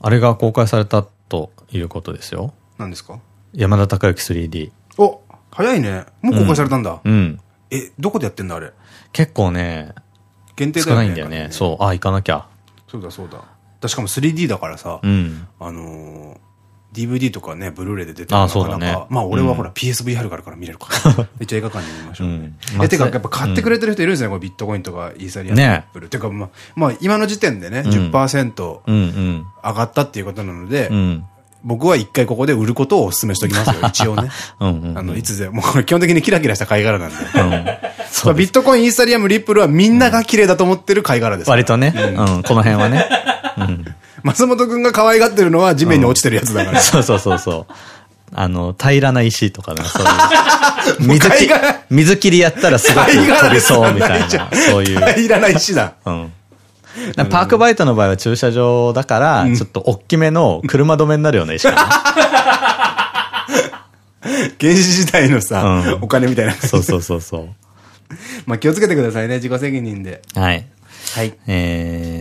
あれが公開されたということですよ。何ですか？山田孝之 3D。お早いね。もう公開されたんだ。うん。え、どこでやってんだあれ？結構ね、限定だよね。少ないんだよね。そう。あ、行かなきゃ。そうだそうだ。しかも 3D だからさ、うん、あのー、DVD とかね、ブルーレイで出てるあそうだね。まあ俺はほら PSVR があるから見れるから。めっちゃ映画館に見ましょう。え、てかやっぱ買ってくれてる人いるんですね、これビットコインとかイーサリアム。ね。てかまあ、まあ今の時点でね、10%上がったっていうことなので、僕は一回ここで売ることをお勧めしておきますよ、一応ね。あの、いつでも、これ基本的にキラキラした貝殻なんで。ビットコイン、イーサリアム、リップルはみんなが綺麗だと思ってる貝殻です。割とね。うん、この辺はね。松本くんが可愛がってるのは地面に落ちてるやつだから。そうそうそうそう。あの、平らな石とかね、そういう。水切り、水切りやったらすごく飛びそうみたいな、そういう。平らな石だ。うん。パークバイトの場合は駐車場だから、ちょっと大きめの車止めになるような石かな。原始時代のさ、お金みたいな。そうそうそうそう。まあ気をつけてくださいね、自己責任で。はい。はい。え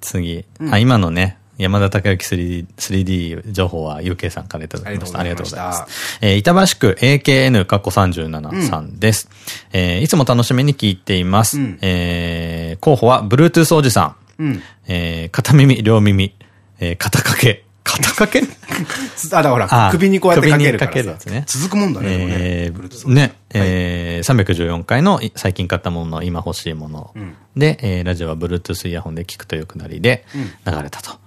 ー、次。あ、今のね、山田孝之 3D, 3D 情報は UK さんからいただきました。ありがとうございます。えー、板橋区 AKN 過去37さんです。うん、えー、いつも楽しみに聞いています。うん、えー、候補は Bluetooth おじさん。うん、えー、片耳、両耳、えー、肩掛け。肩掛け？あ、だから、首にこうやってかけるから首にかけるやつね。続くもんだね。えー、ね、えー、314回の最近買ったものの今欲しいもので、えー、ラジオは Bluetooth イヤホンで聞くというくなりで流れたと。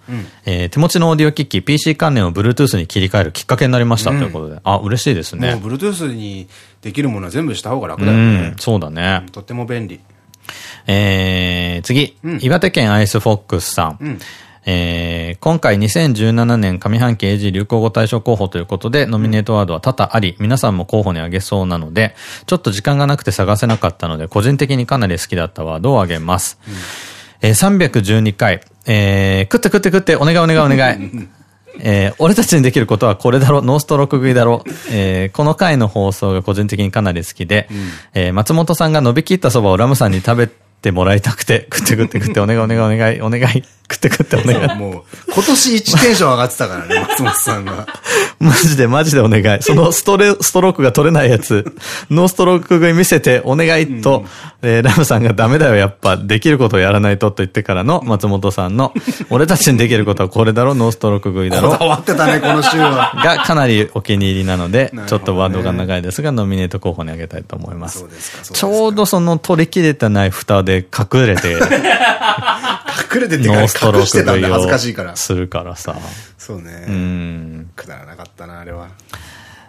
え手持ちのオーディオ機器、PC 関連を Bluetooth に切り替えるきっかけになりましたということで。あ、嬉しいですね。もう Bluetooth にできるものは全部した方が楽だよね。そうだね。とっても便利。えー、次、岩手県アイスフォックスさん。えー、今回2017年上半期 AG 流行語大賞候補ということで、ノミネートワードは多々あり、皆さんも候補に挙げそうなので、ちょっと時間がなくて探せなかったので、個人的にかなり好きだったワードを挙げます。うん、えー、312回、えー、食って食って食って、お願いお願いお願い。えー、俺たちにできることはこれだろ、ノーストローク食いだろ。えー、この回の放送が個人的にかなり好きで、うん、えー、松本さんが伸びきったそばをラムさんに食べてもらいたくて、食って食って食って、お願いお願いお願い、お願い。食って食ってお願い。もう、今年一テンション上がってたからね、松本さんが。マジでマジでお願い。そのストレ、ストロークが取れないやつ、ノーストローク食い見せてお願いと、うん、えー、ラムさんがダメだよ、やっぱ、できることをやらないとと言ってからの松本さんの、俺たちにできることはこれだろ、ノーストローク食いだろ。こだわってたね、この週は。がかなりお気に入りなので、ね、ちょっとワードが長いですが、ノミネート候補に挙げたいと思います。すか、ちょうどその取り切れてない蓋で隠れて、隠れてってノーストローク食いを恥ずかしいから。するからさ。そうね。うん。くだらなかったな、あれは。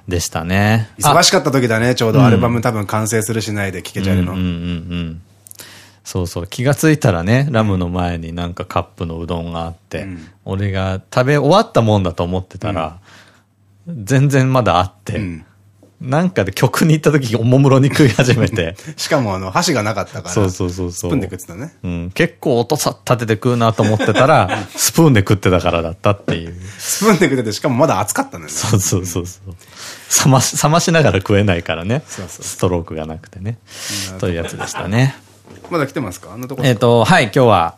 でしたね。忙しかった時だね、ちょうどアルバム多分完成するしないで聴けちゃうの。うんうんうん。そうそう。気がついたらね、ラムの前になんかカップのうどんがあって、うん、俺が食べ終わったもんだと思ってたら、うん、全然まだあって、うんなんかで曲に行った時、おもむろに食い始めて。しかもあの、箸がなかったから。そうそうそうそう。スプーンで食ってたね。うん。結構音さ立てて食うなと思ってたら、スプーンで食ってたからだったっていう。スプーンで食ってて、しかもまだ熱かったんだよね。そうそうそうそう。冷まし、冷ましながら食えないからね。そうそうストロークがなくてね。というやつでしたね。まだ来てますか？あのとこえっと、はい、今日は、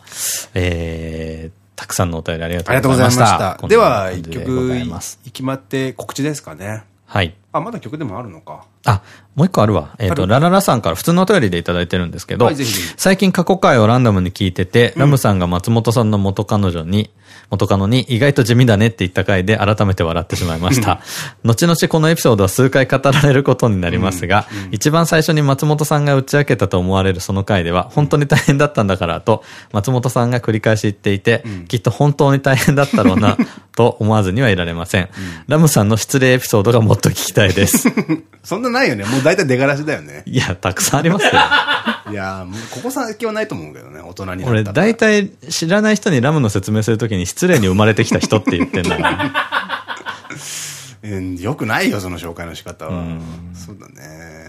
えー、たくさんのお便りありがとうございました。ありがとうございました。では、一曲、いきまって告知ですかね。はい。あ、まだ曲でもあるのか。あ、もう一個あるわ。えっ、ー、と、ラララさんから普通のお便りでいただいてるんですけど、はい、最近過去回をランダムに聞いてて、うん、ラムさんが松本さんの元彼女に、元カノに意外と地味だねって言った回で改めて笑ってしまいました。後々このエピソードは数回語られることになりますが、うんうん、一番最初に松本さんが打ち明けたと思われるその回では、本当に大変だったんだからと、松本さんが繰り返し言っていて、きっと本当に大変だったろうな、と思わずにはいられません。ラムさんの失礼エピソードがもっと聞きたいです。そんなないよね。もう大体出がらしだよね。いや、たくさんありますよ。いや、ここ先はないと思うけどね、大人になった俺、大体知らない人にラムの説明するときに失礼に生まれてきた人って言ってんだから。よくないよ、その紹介の仕方は。そうだね。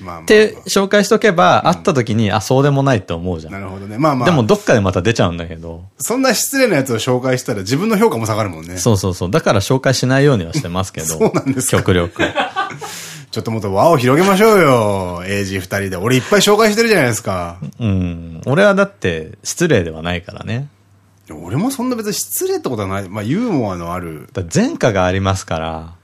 まあって紹介しとけば、会った時に、あ、そうでもないって思うじゃん。なるほどね。まあまあ。でもどっかでまた出ちゃうんだけど。そんな失礼なやつを紹介したら自分の評価も下がるもんね。そうそうそう。だから紹介しないようにはしてますけど。そうなんですか。極力。ちょっともっと輪を広げましょうよ。エイジ二人で。俺いっぱい紹介してるじゃないですか。うん。俺はだって失礼ではないからね。俺もそんな別に失礼ってことはない。まあユーモアのある。前科がありますから。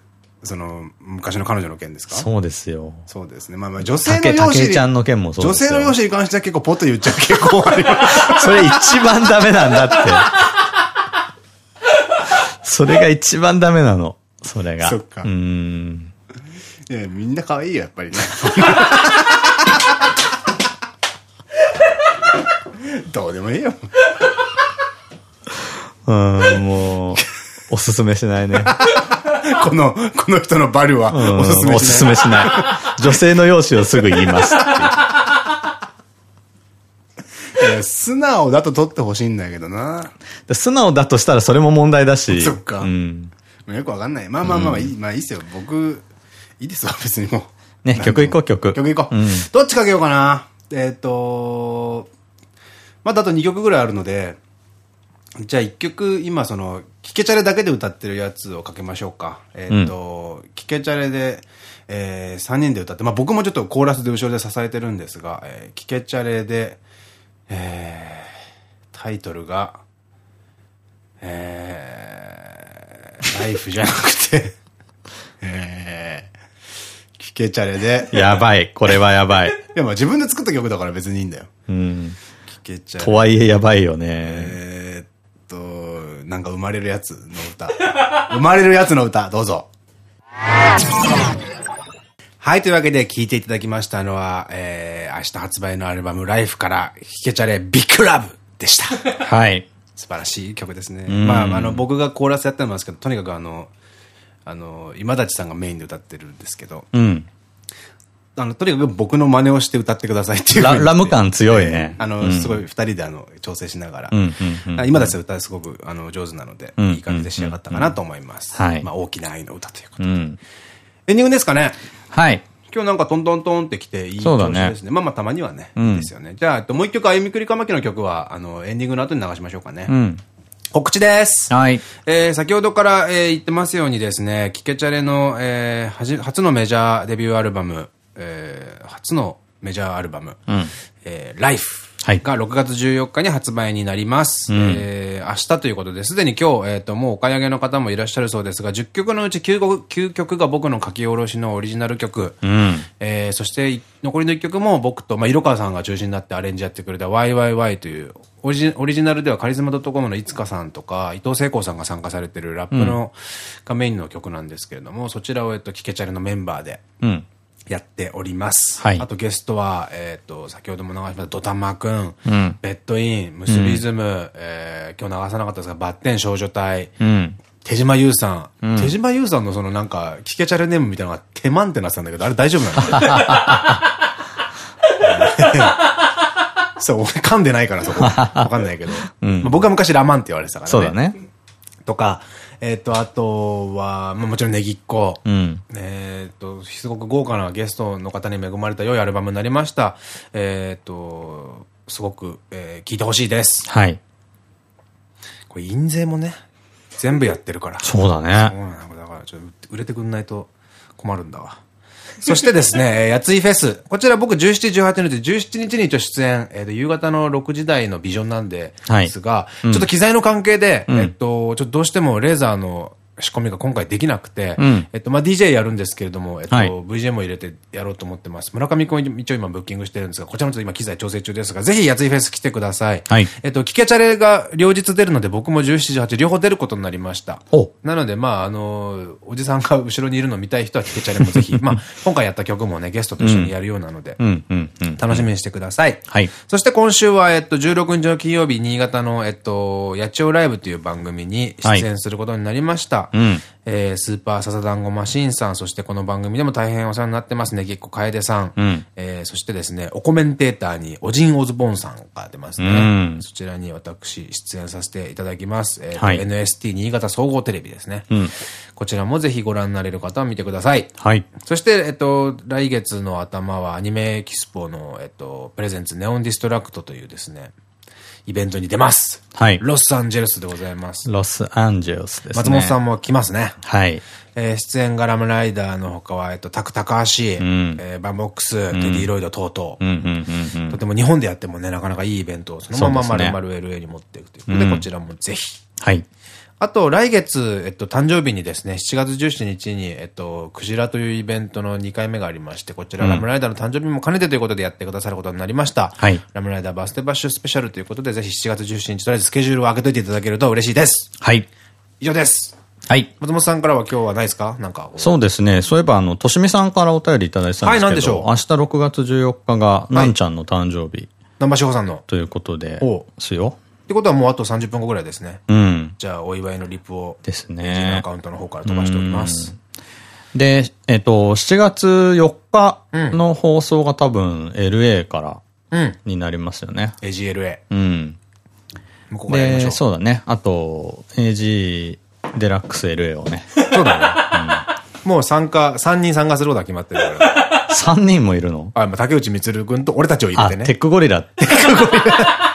その、昔の彼女の件ですか？そうですよ。そうですね。まあまあ、女性の容姿。ちゃんの件もそう女性の容姿に関しては結構ポッと言っちゃう結構あります。それ一番ダメなんだって。それが一番ダメなの。それが。そっか。うん。いや、みんな可愛いよ、やっぱりね。どうでもいいよ。うん、もう、おすすめしないね。この、この人のバルはおすすめしない。おすすめしない。女性の容姿をすぐ言います素直だと取ってほしいんだけどな。素直だとしたらそれも問題だし。そっか。うん。よくわかんない。まあまあまあ、いい、まあいいっすよ。僕、いいですわ、別にもう。ね、曲いこう、曲。曲いこう。どっちかけようかな。えっと、まだあと2曲ぐらいあるので、じゃあ1曲、今その、キケチャレだけで歌ってるやつをかけましょうか。えっ、と、うん、キケチャレで、えー、3人で歌って、まあ僕もちょっとコーラスで後ろで支えてるんですが、えー、キケチャレで、えー、タイトルが、えー、ライフじゃなくて えー、キケチャレで。やばい、これはやばい。いや、まあ自分で作った曲だから別にいいんだよ。うん。キケチャレ。とはいえやばいよね。えー、っと、なんか生まれるやつの歌。生まれるやつの歌、どうぞ。はい、というわけで聴いていただきましたのは、えー、明日発売のアルバムライフからヒケチャレビッグラブでした。はい。素晴らしい曲ですね。まあ、あの、僕がコーラスやってますけど、とにかくあの、あの、今立さんがメインで歌ってるんですけど、うん。あの、とにかく僕の真似をして歌ってくださいっていう。ララム感強いね。あの、すごい二人であの、調整しながら。今立さん歌すごくあの上手なので、いい感じで仕上がったかなと思います。はい。まあ、大きな愛の歌ということで。エンディングですかねはい。今日なんかトントントンってきていい調子ですね。まあまあたまにはね。ですよね。じゃあ、もう一曲、あゆみくりかまきの曲は、あの、エンディングの後に流しましょうかね。告知です。はい。えー、先ほどから、えー、言ってますようにですね、キケチャレの、えー、初のメジャーデビューアルバム、えー、初のメジャーアルバム、うん、えー、ライフ。が6月14日に発売になります。うん、えー、明日ということで、すでに今日、えっ、ー、と、もうお買い上げの方もいらっしゃるそうですが、10曲のうち 9, 曲 ,9 曲が僕の書き下ろしのオリジナル曲。うん、えー、そして残りの1曲も僕と、まあ、色川さんが中心になってアレンジやってくれた YYY というオリジ、オリジナルではカリスマ .com のいつかさんとか、伊藤聖光さんが参加されてるラップの、うん、がメインの曲なんですけれども、そちらを、えっと、キケチャレのメンバーで、うん。やっております。はい。あとゲストは、えっ、ー、と、先ほども流しましたドタマくん、うん、ベッドイン、ムスリズム、うん、えー、今日流さなかったですが、バッテン少女隊、うん、手島優さん。うん、手島優さんのそのなんか、キケチャレネームみたいなのが手満ってなってたんだけど、あれ大丈夫なの？そう、俺噛んでないからそこ。わかんないけど。うん、僕は昔ラマンって言われてたからね。そうだね。とか、えっと、あとは、まあ、もちろんネギっ子。うん、えっと、すごく豪華なゲストの方に恵まれた良いアルバムになりました。えっと、すごく、えー、聞いてほしいです。はい。これ、印税もね、全部やってるから。そうだね。そうなの。だから、ちょっと売れてくんないと困るんだわ。そしてですね、やついフェス。こちら僕17、18日で17日に一応出演、えっ、と、夕方の6時台のビジョンなんで、ですが、ちょっと機材の関係で、えっと、ちょっとどうしてもレーザーの仕込みが今回できなくて、うん、えっと、まあ、DJ やるんですけれども、えっと、はい、VJ も入れてやろうと思ってます。村上君一応今ブッキングしてるんですが、こちらも今機材調整中ですが、ぜひやついフェス来てください。はい。えっと、キケチャレが両日出るので、僕も17、18両方出ることになりました。なので、まあ、あの、おじさんが後ろにいるの見たい人はキケチャレもぜひ、まあ、今回やった曲もね、ゲストと一緒にやるようなので、楽しみにしてください。はい。そして今週は、えっと、16日の金曜日、新潟の、えっと、八千代ライブという番組に出演することになりました。はい、うんえー、スーパーササダンゴマシンさん、そしてこの番組でも大変お世話になってますね、結構楓さん。うん、えー、そしてですね、おコメンテーターにオジン・オズボンさんが出ますね。うん、そちらに私、出演させていただきます。えーはい、NST 新潟総合テレビですね。うん、こちらもぜひご覧になれる方は見てください。はい。そして、えっと、来月の頭は Anime Expo の、えっと、 presents Neon District というですね、イベントに出ます。はい。ロスアンジェルスでございます。ロスアンジェルスですね。松本さんも来ますね。はい。えー、出演ガラムライダーの他は、えっと、タクタカハシ、うん、えー、 banvox、 TeddyLoid 等々。とても日本でやってもね、なかなかいいイベントをそのまま丸々 LA に持っていくということで、でこちらもぜひ。はい。あと、来月、えっと、誕生日にですね、7月17日に、えっと、クジラというイベントの2回目がありまして、こちら、ラムライダーの誕生日も兼ねてということでやってくださることになりました。はい。ラムライダーバースデーバッシュスペシャルということで、ぜひ7月17日、とりあえずスケジュールを開けといていただけると嬉しいです。はい。以上です。はい。松本さんからは今日はないですか？なんか。そうですね。そういえば、あの、としみさんからお便りいただいてたんですけど、はい、なんでしょう？明日6月14日が、なんちゃんの誕生日。南波志帆さんの。ということで、おすよ。ってことはもうあと30分後ぐらいですね。うん。じゃあ、お祝いのリプを。ですね。アカウントの方から飛ばしております。で、えっと、7月4日の放送が多分 LA からになりますよね。AGLA。うん。向こうで、そうだね。あと、AG デラックス LA をね。そうだね。うん、もう参加、3人参加することは決まってるから。3人もいるの？あ、まあ、竹内光君と俺たちを入れてね。テックゴリラ。テックゴリラ。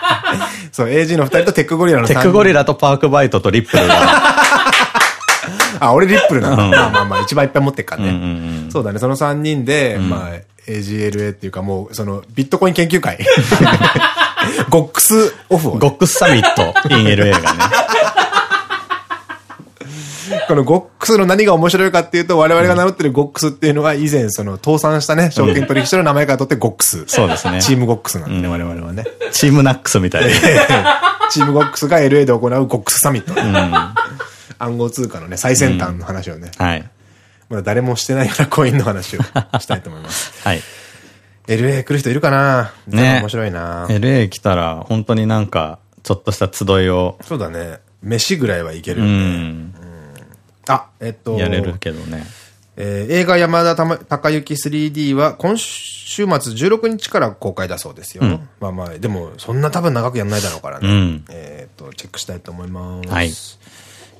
そう、AG の二人とテックゴリラのテックゴリラとパークバイトとリップルが。あ、俺リップルなの、まあまあまあ、一番いっぱい持ってっからね。そうだね、その三人で、まあ、AGLA っていうかもう、その、ビットコイン研究会。ゴックスオフを、ゴックスサミット in LA がね。このゴックスの何が面白いかっていうと、我々が名乗ってるゴックスっていうのは以前、その、倒産したね、証券取引所の名前から取ってゴックス。そうですね。チームゴックスなんでね、我々はね。チームナックスみたいな。チームゴックスが LA で行うゴックスサミット。暗号通貨のね、最先端の話をね。はい。まだ誰もしてないようなコインの話を したいと思います。はい。LA 来る人いるかな？ね。面白いな LA 来たら、本当になんか、ちょっとした集いを。そうだね。飯ぐらいはいけるよね。うんあ、えっと。やれるけどね。えー、映画山田孝之 3D は今週末16日から公開だそうですよ。うん、まあまあ、でもそんな多分長くやんないだろうからね。うん、えっと、チェックしたいと思います。はい。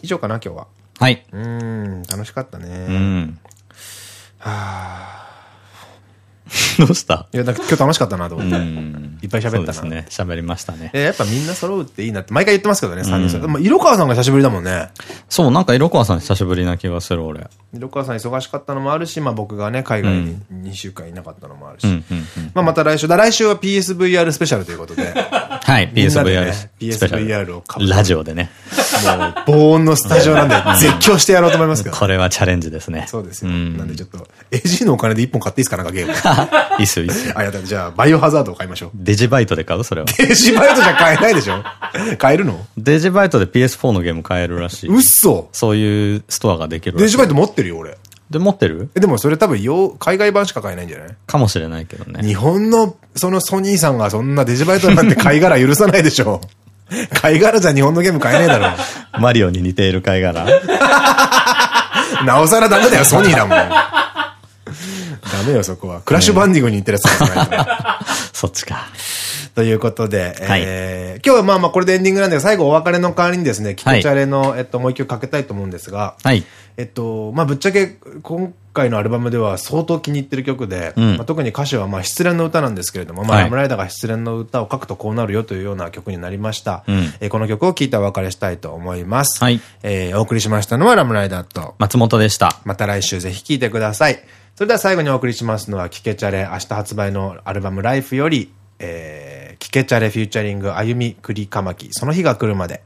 以上かな、今日は。はい。うん、楽しかったね。うん。はあ。どうした？いや、なんか今日楽しかったなと思って。いっぱい喋ったな。そうですね。喋りましたね。え、やっぱみんな揃うっていいなって、毎回言ってますけどね、3人揃う。色川さんが久しぶりだもんね。そう、なんか色川さん久しぶりな気がする、俺。色川さん忙しかったのもあるし、まあ僕がね、海外に2週間いなかったのもあるし。まあまた来週、だ来週は PSVR スペシャルということで。はい、PSVR。PSVR をラジオでね。もう、防音のスタジオなんで、絶叫してやろうと思いますけど。これはチャレンジですね。そうですよ。なんでちょっと、AG のお金で1本買っていいですか？なんかゲーム。いいっすよ、いいっすよ。あ、やだ、じゃあ、バイオハザードを買いましょう。デジバイトで買う？それは。デジバイトじゃ買えないでしょ？買えるの？デジバイトで PS4 のゲーム買えるらしい。うっそそういうストアができるデジバイト持ってるよ、俺。で、持ってる？え、でもそれ多分、よ、海外版しか買えないんじゃない？かもしれないけどね。日本の、そのソニーさんがそんなデジバイトなんて貝殻許さないでしょ。貝殻じゃ日本のゲーム買えねえだろ。マリオに似ている貝殻 なおさらダメだよ、ソニーだもん。ダメよ、そこは。クラッシュバンディングに似てるやつ そっちか。ということで、はい、えー、今日はまあまあこれでエンディングなんで最後お別れの代わりにですね、キコチャレの、えっと、もう一曲かけたいと思うんですが、はい。えっと、まあぶっちゃけ、今回のアルバムでは相当気に入ってる曲で、うん、まあ特に歌詞はまあ失恋の歌なんですけれども、まあラムライダーが失恋の歌を書くとこうなるよというような曲になりました。うん、えー、この曲を聴いてお別れしたいと思います。はい。えー、お送りしましたのはラムライダーと松本でした。また来週ぜひ聴いてください。それでは最後にお送りしますのは、キケチャレ、明日発売のアルバムライフより、えー、キケチャレフューチャリング、歩み、栗かまき、その日が来るまで。